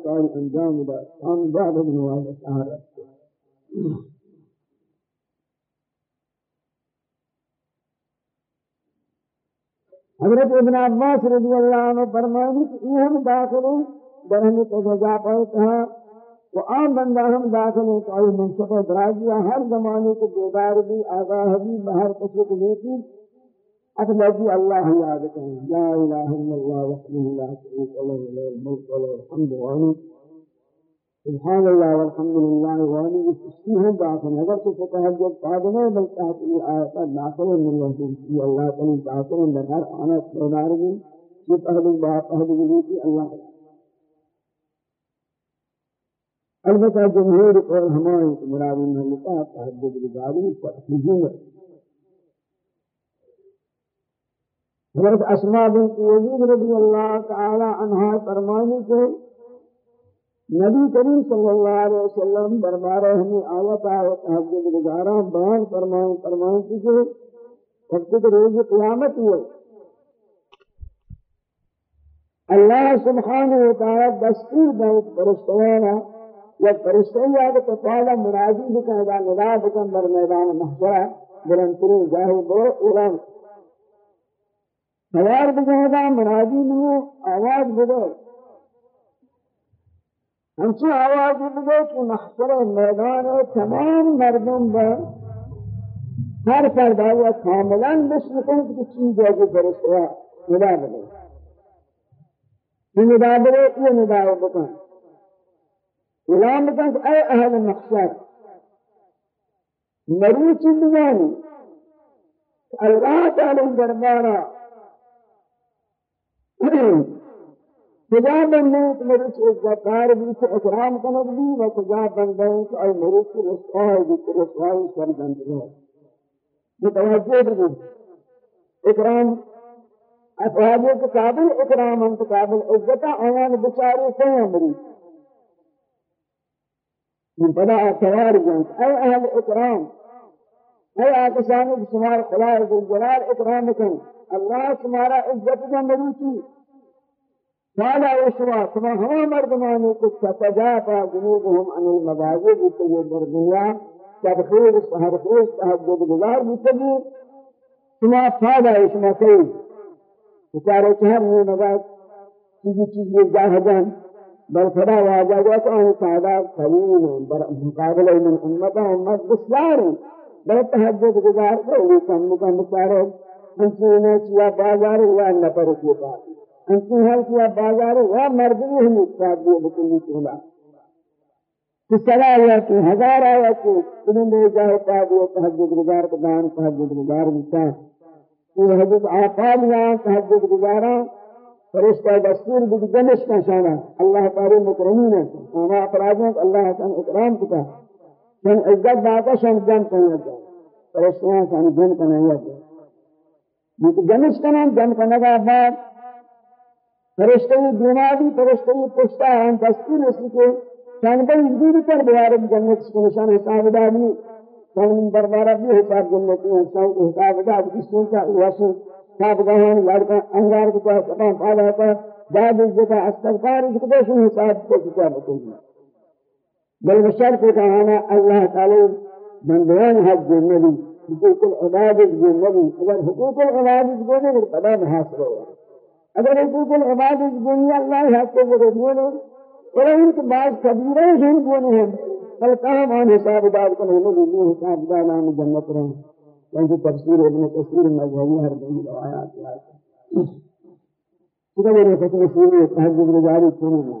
کار انجام دا ہم بعد از نماز عشاء رکھتے حضرت ابن عباس رضی اللہ عنہ فرمائے کہ یہ ہم داخل ہیں برہمی کو جزا پہتا ہے وہ عام بندہ ہم داخل ہیں کہ منصف درازیہ ہر زمانے کو بیدار بھی آگاہ بھی بہر قصر کو لیتی أتبعي الله يا عبده لا إله إلا الله وحده لا شريك له له الملك وله الحمد وأنا سبحان الله والحمد لله وأنا استسقيه بعد نظرت فتهجد قادمة بل تحت الآيات ناصر من يهدي في الله تعالى ناصر من هر أنا سنارجي جب أهل بعض أهل جلوسي الله. البتہ جمہور اور ہمارے مراد میں لکھا تحجد رضاوی پر ہجوم حضرت اسماء بنت یزید رضی اللہ تعالی عنہ فرمانی کو نبی کریم صلی اللہ علیہ وسلم دربار ہمیں آیت آیا تحجد گزارا بیان فرمائیں فرمائیں کہ جب روز قیامت ہوئے۔ اللہ سبحانہ وتعالی دستور بہت پرستوانا یا فرشتے یا تو تعالی منادی بکن دا ندا بکن در میدان محشر بلندترین جاہو بو اوران سوار بکن دا منادی نو آواز بدو ہمچی آواز بدو کہ محشر میدان تمام مردم با ہر فردا یا کاملا بشنکن کہ چیز جو فرشتے ندا بدو یہ ندا بدو یہ ندا بکن اعلان بکن اے اہل محشر مروچ بزانی اللہ تعالی دربارہ خدا بندے کہ میرے سے زکار بھی سے اکرام کنک بھی و خدا بندے کہ اے میرے سے رسوائی بھی کہ رسوائی سرگند ہے متوجہ بھی اکرام افعادی کے قابل اکرام ہم انت قابل عزت آیان بچارے سے ہیں امری من بدا اتوار جنس اے اہل اکرام اے آکسان کو شمار خدا کو جلال اکرام کو اللہ تمہارا عزت نہ مری تھی قال اشوا تم ہم مردمان کو سجا پا جنوبهم عن المباغض تو مردیا تدخل سحر خوش تہجد گزار متبو تم قال اشوا سے بیچارے کہ ہم نے مباغ چیز چیز جاہ جان بل فدا واجا جاتا ہوں سادہ قلیل بر مقابلہ من امتہ امت بسلار بے تحجد گزار کو انسان مکان مکارو انسان ہے کیا بازار ہوا نہ پر کی بات انسان ہے کیا بازار ہوا مردی ہے مصاب وہ بکلی چلا تو سلا ہوا کہ ہزار آیا کہ تم نے جاؤ تا وہ تحجد گزار کو دان تحجد گزار مصاب یہ حضرت آقا نے تحجد گزارا فرشتہ دستور بھی دمشق شانہ اللہ تعالی مکرمین ہے ہمارا اپرادوں اللہ تعالی اکرام کتا شان عزت داتا شان جن کنه جان پرشتیان شان جن کنه یا جان نیت جنش کنه جن کنه کا بعد فرشتے بیماری فرشتے پشتا ہم دستور اس کے شان پر دور پر بیارم جنت کے نشان حساب دانی شان دربارہ بھی حساب جنت کے شان حساب دا اس کا واسو حساب گاہن لڑکا انگار کو سبان پالا کا داد جگہ استغفار کو حساب کو کیا بتوں بل بشرط كهانا الله تعالى بندوان حق النبي حقوق العباد النبي اگر حقوق العباد النبي قدام حاصل ہوا اگر حقوق العباد النبي الله حق کو ولا انت بعض كبيرة ہیں وہ ہیں بل کہاں مان حساب دار کو نہیں نہیں حساب دار نام جنت رہے ان کی تفسیر ابن کثیر مذہبی ہر دن روایات ہے یہ وہ فکر سورہ تہجد جاری کرنا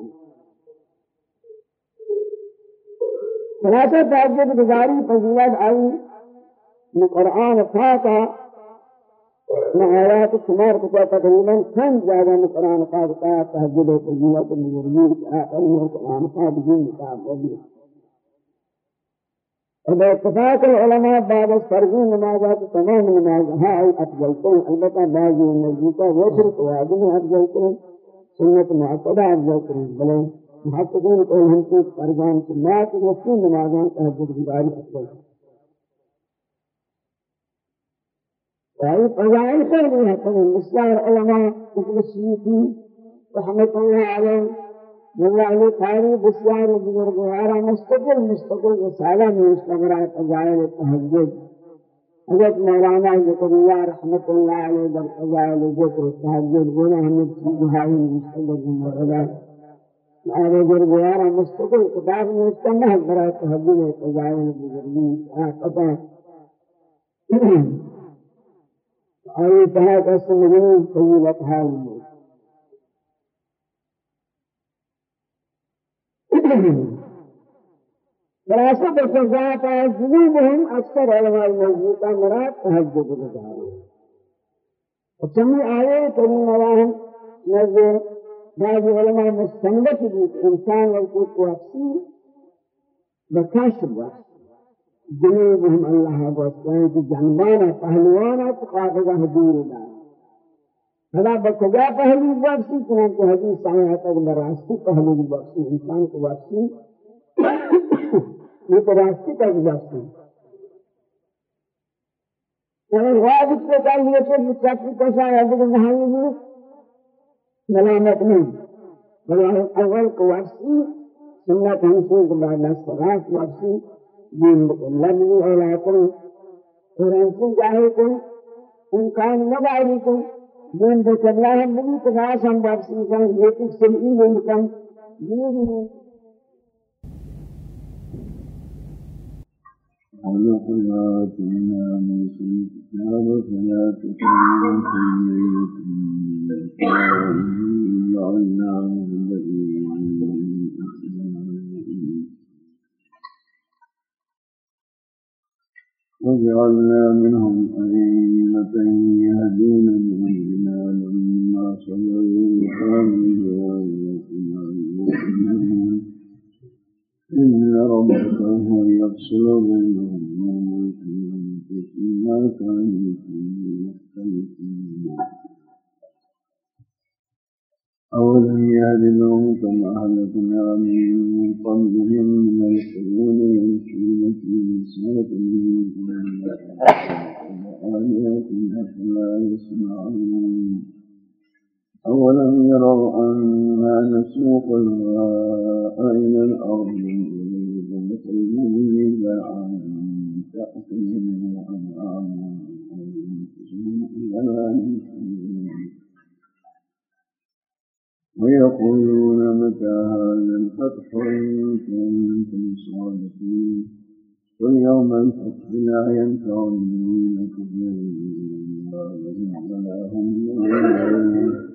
خلاصہ تہذیب گزاری فضیلت آئی قرآن پاکا میں آیات شمار کو تقریبا چند زیادہ میں قرآن پاک کا تہجد و فضیلت مجرمین کی آخری ہے قرآن پاک جن کتاب ہوگی اور اتفاق العلماء بعد فرضی نمازات تمام نمازها افضل کریں البتہ بعضی نزدیکہ وشر قوادم افضل کریں سنت معقدہ افضل کریں بلے محققین علم کو پردان کی مات وسی نمازوں تحجد گزاری اصل وہی فضائل پر بھی ہے تو مسلم علماء مثل سیدی رحمت اللہ علیہ مولا علی قاری بسیار بزرگوارا مستقل مستقل رسالہ میں اس کا برائے فضائل تحجد حضرت مولانا زکریا رحمت اللہ علیہ در فضائل ذکر تحجد گناہ ہمیں چیزہائی مستقل بزرگوارا آرے بزرگوارا مستقل کتاب میں اس کا محض برائے تحجد فضائل بزرگی قطع أي تهاك السمجين طويلة حال خلاصة بسزاة جنوبهم أكثر علماء الموجودة مراد تهجد الرجال وكمي آية كريم الله نزل بعض علماء مستنبت الإنسان والقوت وحسين بكاشف وحسين جنوبهم الله واسطان کی جنبانا پہلوانا تقاضا حضور دا فلا بکجا پہلو واپسی چنانچہ حدیث سامنے تک براستی پہلو واپسی انسان کو واپسی یہ تو راستی تک واپسی اگر واجب سے کر لیے تو مچاکی کسا ہے کہ نہائی بھی ملامت نہیں بلائے اول کو واپسی سنت ہنسو کو بعد نصرات واپسی دین مکمل نہیں ہے لیکن قرآن کو جاہے کو ان کام نہ باری کو دین بچ اللہ ہم نہیں تو آس ہم واپسی کم یہ کچھ سمئی ہم کم دین ہم ولقد موسى الكتاب فلا تكون سيئة جعلناه وجعلنا منهم أئمة يهدون بأمرنا لما صبروا وكانوا برحمة المؤمنين إن ربك هو يفصل بينهم يوم القيامة فيما كانوا فيه يختلفون أولم يهد لهم كما أهلكنا من قبلهم من القرون يمشون في مساكنهم وآيات أفلا يسمعون أولم يروا أنا نسوق الماء إلى الأرض ونخرج منه زرعا تأكل منه أنعامهم وينفسهم إلى ويقولون متى هذا الفتح إن كنتم صادقين قل يوم الفتح لا ينفع المؤمنين كفرهم ولا هم فعارض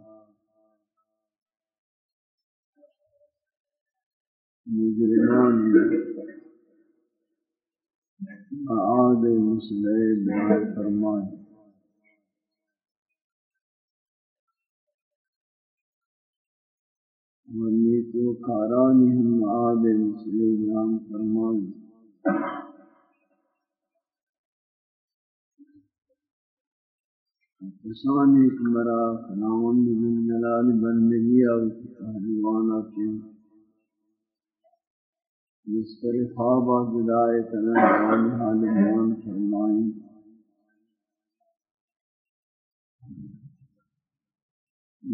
وتعالى في آياتها مجرمان أعاد مسلم فرمان ونیتو کارانی ہم آب مسئلے جام فرمائی کسان ایک مرا خناوند بن جلال بندگی اور تحریوانا کے جس پر خوابہ جدائے کنن آل حال بیان فرمائیں۔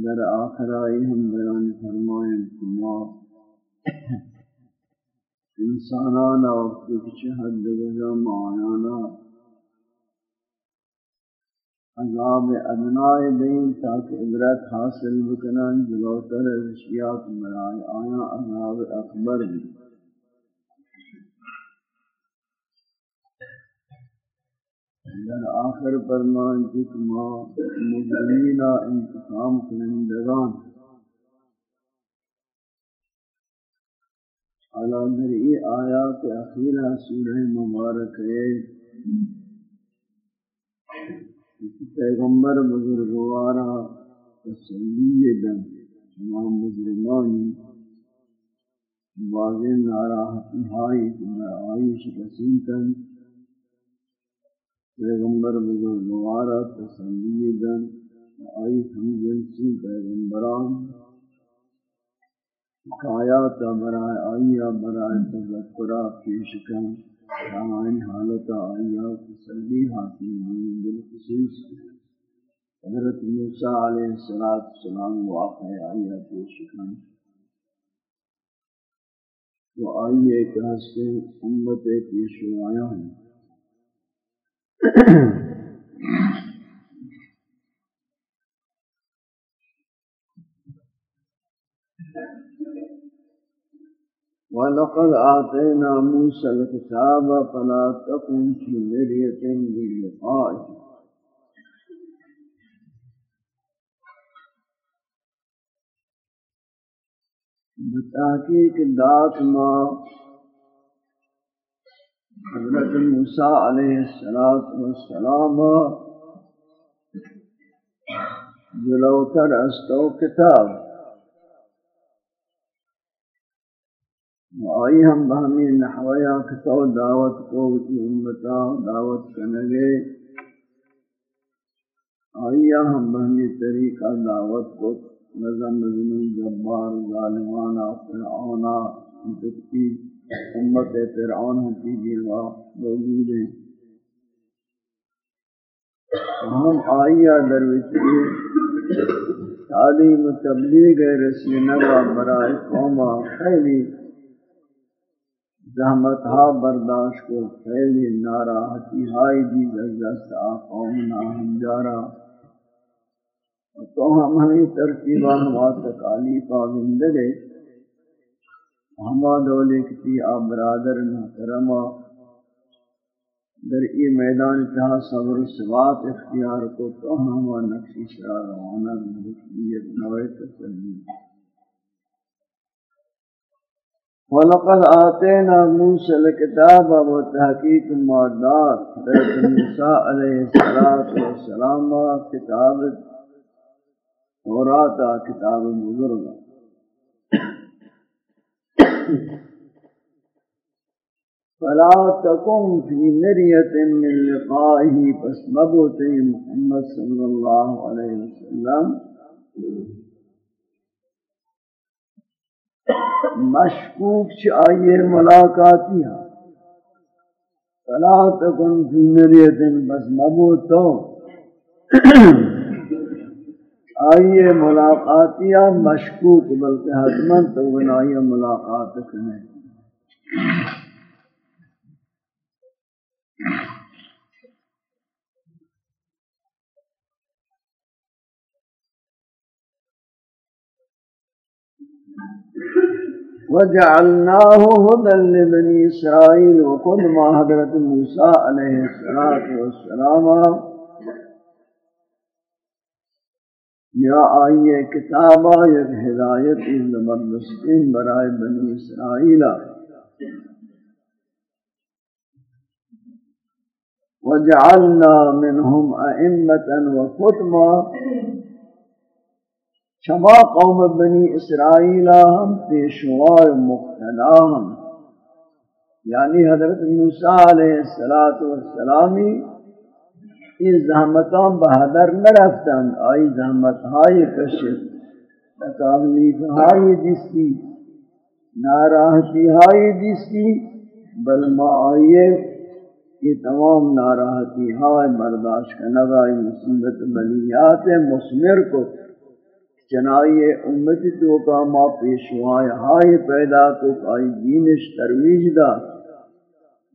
در آخر آئی ہم بیان فرمائیں کما انسانانا وقت کچھ حد گزا معایانا عذاب ادنائی دین تاکہ عبرت حاصل بکنن، جلوتر از اشیاء مرائے آیا عذاب اکبر بھی۔ در آخر فرمان کہ ما مجرمین انتقام کنندگان۔ علا در ای آیات اخیرہ سورہ مبارک ہے۔ پیغمبر بزرگوارا تسلی دن ما مجرمانی بعض ناراحتی ہائی کہ آئیش کسیتن پیغمبر بزرگ بزرگوارا تسلی دن آئی ہم جنسی پیغمبران۔ حکایات برائے آئیا برائے تذکرہ پیش کن شاہین حالت آئیا تسلی حاصل ہوئی بالخصوص۔ حضرت موسیٰ علیہ السلام واقع آئیا پیش کن تو آئیے کہ ہستے امت پیش آیا ہیں [CLEARS THROAT] ولقد آتينا موسى الكتاب فلا تكن في مرية من لقائه بتحقیق دات ما حضرت موسیٰ علیہ السلام جلوتر استو کتاب آئی ہم بہمی نحویہ کتو دعوت کو امتا دعوت کنگے آئی ہم بہمی طریقہ دعوت کو نظم نظم جبار ظالمانہ فرعونہ انتقی امت فرعون کی جلوہ موجود ہیں۔ ہم آئیہ درویسی تعلیم تبلیغ رسول نبا برائے قومہ خیلی زحمت ہا برداشت کو پھیلی ناراحتی ہائی دی دست قومنا ہم جارا۔ تو ہم ہمیں ترتیبان ترتیبہ ہوا تکالیفہ گندگے ہما دولے کتی آب برادر محترمہ در ای میدان تہا صبر سوات اختیار کو تو ہما نقشی شرار روانہ ملکیت نوے تسلیم ولقد آتينا موسى الكتاب وتحقيق المعدات۔ حضرت موسى عليه الصلاة والسلام كتاب توراة كتاب بزرگ فلا تكن في مرية من لقائه فاسمبوتي محمد صلى الله عليه وسلم۔ مشکوک چھ آئیے ملاقاتی ہاں۔ فلا تکن فی مریت بس مبو تو آئیے ملاقاتی ہاں مشکوک، بلکہ حتمن تو بنائیے ملاقات کرنے وجعلناه هدى لبني إسرائيل، وقد ما حضرت موسى عليه الصلاة والسلام یا آئیے کتابہ یک ہدایت زبردستین برائے بنی اسرائیل۔ وجعلنا منهم أئمة وفتما شما قوم بنی اسرائیل ہم پیشوار مقتدا ہم۔ یعنی حضرت موسیٰ علیہ السلامی یہ زحمتاں بہدر نہ رفتن آئی زحمت ہائی کشت تکالیف ہائی جسی ناراحتی ہائی جسی بل ما آئیے یہ تمام ناراحتی ہائی برداشت کنگائی مصیبت بلیات مسمر کو. چنائی امتی تو کا ما پیشوائے ہائی پیدا تو آئی دینش ترویج دا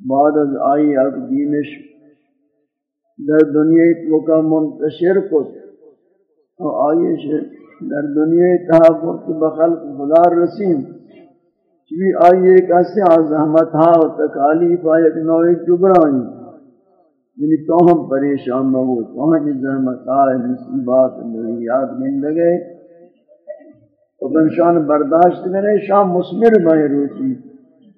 بعد از آئی اک دینش در دنیا تو کا منتشر کو تو آئی در دنیا تحفظ بخلق خدا رسیم. چوی آئی ایک ایسے آزہمت ہا و تکالیف آئی ایک نوع جبرانی. یعنی تو ہم پریشان مبود وہاں جی زحمت آئے نصیبات ملیات من لگے و بنشان برداشت کرنے، شام مسمر میں روچی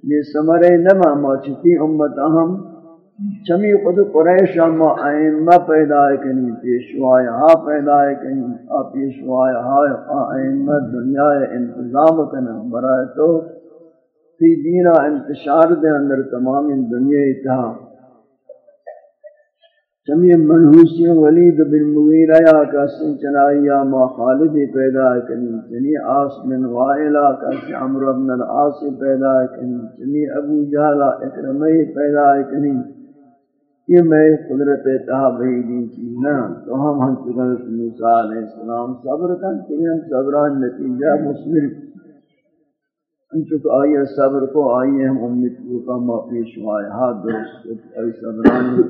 یہ سمرے نما ما چکی امت اہم. چمی خود قریش ما ائمہ پیدا کنی پیشوائے ہا پیدا کنی آ پیشوائے ہا ائمہ دنیا انتظام کنا برائے تو فی دینہ انتشار دے اندر تمام دنیا اتحا چمی منحوسی ولید بن مغیرہ یا کسی چلائی ما خالد پیدا کنی چنی آس من وائلہ کسی عمر بن العاص پیدا کنی چنی ابو جہلا اکرمی پیدا کنی یہ میں قدرت تحبی دی چیزنا تو ہم ہم قدرت موسیٰ علیہ السلام صبر کن چنی ہم صبران نتیجہ مسلم انچک آئیے صبر کو، آئیے ہم امت کو کم پیش ہوئے ہاتھ درست آئی صبران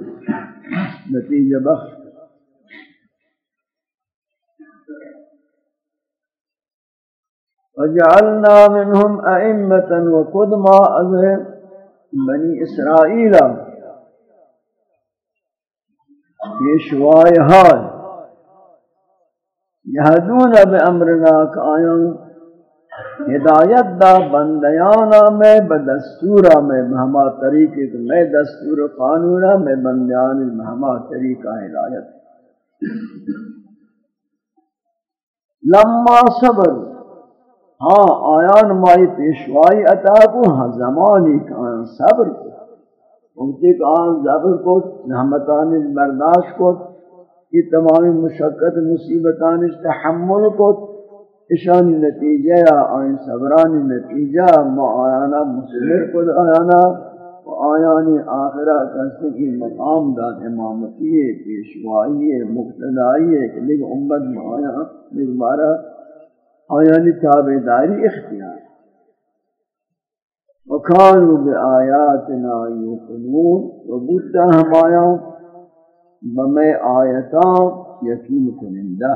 نتیجہ بخش۔ وجعلنا منهم أئمة وقدما أظهر بني إسرائيل يشوائي حال يهدون بأمرنا كآيان ہدایت دا بندیانا میں، بدستورا میں مہما طریقے کو میں دستور قانونا میں بندیان مہما طریقہ ہدایت۔ لما صبر۔ ہاں آیان مائی پیشوائی عطا کو ہاں زمانی کان صبر کو۔ انتی کان صبر کو نحمتان برداشت کو، یہ تمامی مشقت، مصیبتان، تحمل کو اشان نتیجہ آئین صبرانی نتیجہ معایانہ مسلر قد آیانا و آیانی آخرہ کسی کی مقام داد امامتی، پیشوائی مقتدائی کہ لگ امت معایان لگ بارا آیانی تابداری اختیار۔ وکانو بی آیاتنا یوقنون و بودتا ہمایا بمی آیتان یقین کنندہ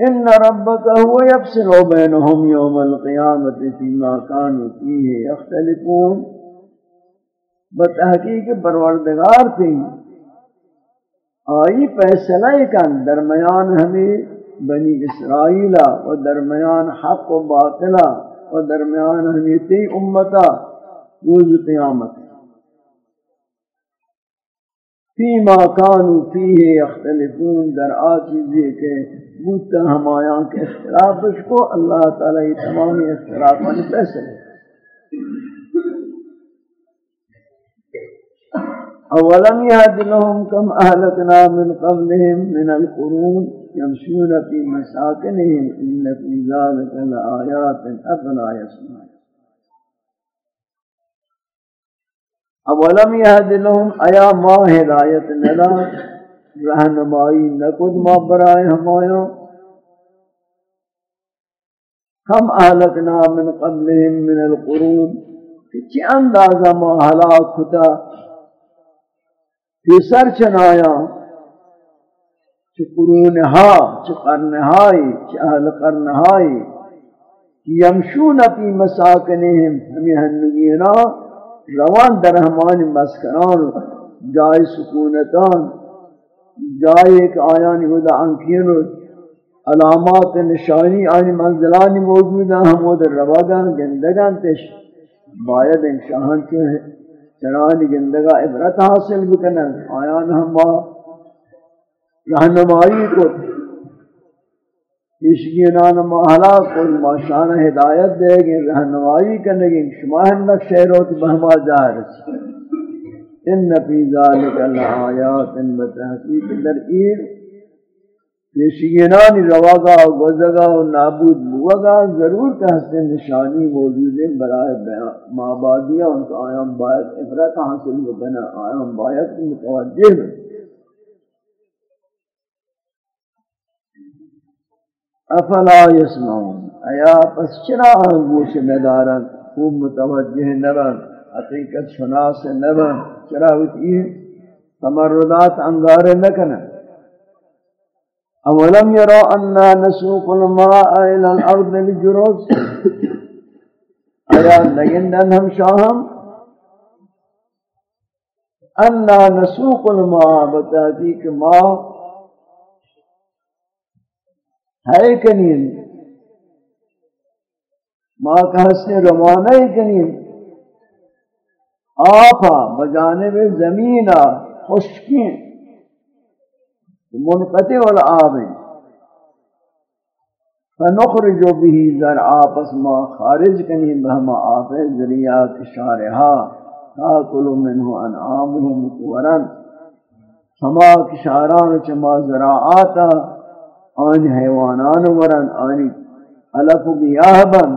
ان ربك هو يفصل بينهم يوم القيامه فيما كانوا فيه يختلفون. بتحقیق پروردگار تھی، آئی فیصلہ کن درمیان ہمیں بنی اسرائیل و درمیان حق و باطلہ و درمیان ہمیں تی امتا روز قیامت فیما کانو فیہ اختلفون در آچیزی کے بودتا ہمایاں کے اختلافش کو اللہ تعالی تمامی اختلافانی فیصلے اولم يهد لهم كم اهلكنا من قبلهم من القرون يمشون في مساكنهم ان في ذلك لآيات افلا يسمعون اولم يهد لهم ايا ما هدايت نلا رہنمائی نکد ما برائے ہمایا کم اہلکنا من قبلهم من القرون. کہ اندازہ ما ہلاک ہوتا؟ پیسر چنایا؟ چه قرونها چه قرنهایی چه اهل قرنهایی یمشون فی مساکنهم ہمیں ہنگینا، روان در ہمانی مسکنان جائے سکونتان جائے ایک آیانی ہودا انکین علامات نشانی آنی منزلانی موجود ہیں، ہم وہ در رواگان گندگان تش، باید انشاہن کے چنان گندگا عبرت حاصل بکنن، آیان ہم رہنمائی کو۔ پیشگینان محلا کو ماشان ہدایت دے گی رہنمائی کرنے گی شما ہنک شہروت بہما جاہر ان فی ذالک اللہ آیات ان بتحقیق در ایر پیشگینانی رواگا و گزگا و نابود بوگا ضرور کہ حسن نشانی موجود ہے برائے مابادیاں ان کا آیام باید افرت حاصل بکنا آیام باید متوجہ أفلا یسمعون ایا پس چرا گوش ندارن؟ خوب متوجہ نبن. حقیقت شناس نبن. چرا ہوتی ہے تمردات انگار نکنن اولم يروا أنا نسوق الماء إلى الأرض الجرز آیا نگندن ہم شاہم أنا نسوق الماء. بتحقیق ما ہے کنین ما کا حسن روانہ کنین آفا، بجانب زمینہ خشکین منقطع الآب فنخرج به زرعا پس ما خارج کنی، بہما آف ذریعہ کشارہا۔ تاکل منہ انعامهم ورن ہما کشاران، چما زراعاتا۔ آن حیوانان ورن، آنی علف بیاہبن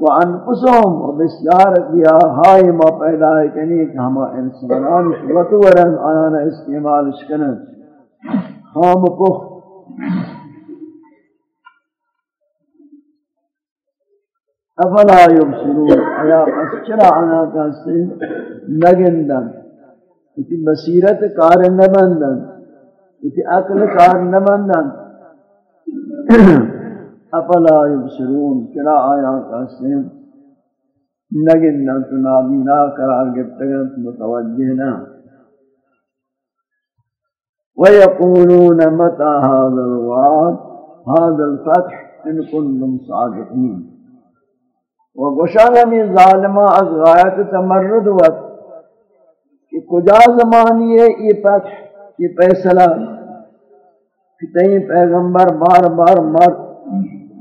وانفسهم وبسیار بیاہائی ما پیدا کنی کہ ہما انسانان شوت ورن آنا استعمال شکنن. خام پخ افلا یبصرون؟ ایا اسچرا انا کاسے نگندن؟ اتی بصیرت کار نبندن اتی عقل کار نبندن [COUGHS] افلا یبصرون، چرا آیا کاسے نگندن تو نابینا قرار گفتگن متوجہ نہ۔ ويقولون متى هذا الوعد؟ هذا الفتح إن كنتم صادقين وگوشان من ظالمہ از غایت تمرد وقت۔ کہ کجا زمانی ہے یہ فتح؟ یہ فیصلہ۔ کہ تین پیغمبر بار بار مر۔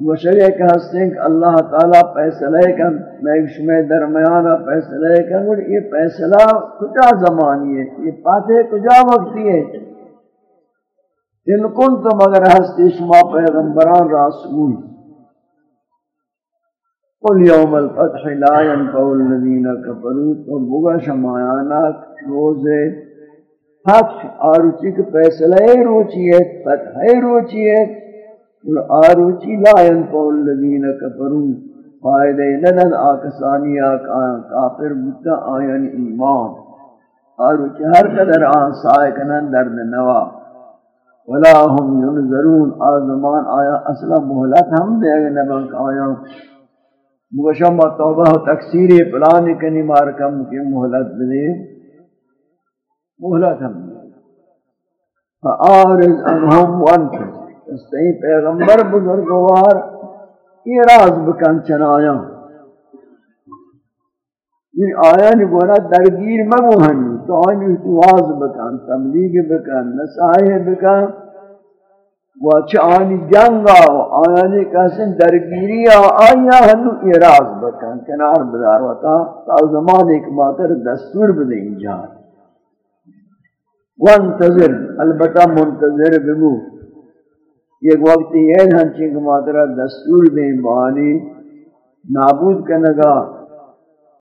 مشرع کہ ہستیں کہ اللہ تعالی فیصلہ کن میں شمع درمیانہ فیصلہ کن اور یہ فیصلہ کجا زمانی ہے؟ یہ فتح کجا وقتی ہے ان کنتم اگر ہستی شما پیغمبران راسول قل یوم الفتح لا ينفع الذین کفروا، تو بگا شمایانا روز فتح آروچی کے فیصلہ روچی ہے، فتح روچی ہے۔ آروچی لا ينفع الذین کفروا فائدہ ندن آکسانی آکان کافر بودتا آیان یعنی ایمان۔ اور ہر قدر آن سائے کنن درد نوا۔ ولا هم ينظرون، آزمان آیا اصلا محلت ہم دے گے نبان کا آیا۔ مگشم با توبہ و تکثیر پلان کنی مارکم کی محلت دے۔ محلت ہم فآرز انہم وانت اس تہی پیغمبر بزرگوار راز بکن چنایا۔ یہ آیا نہیں درگیر مگو ہنی۔ تو آنی واز بکن، تبلیغ بکن نسائح بکن۔ و چانی جنگا و آیانی کسن درگیری آیا ہنو اعراض بکن۔ کنار بدار وطا تا زمان ایک ماتر دستور بدیں جان۔ وانتظر، البتہ منتظر بمو ایک وقت یہ ہنچنگ کہ ماترہ دستور دیں بہانی نابود کنگا.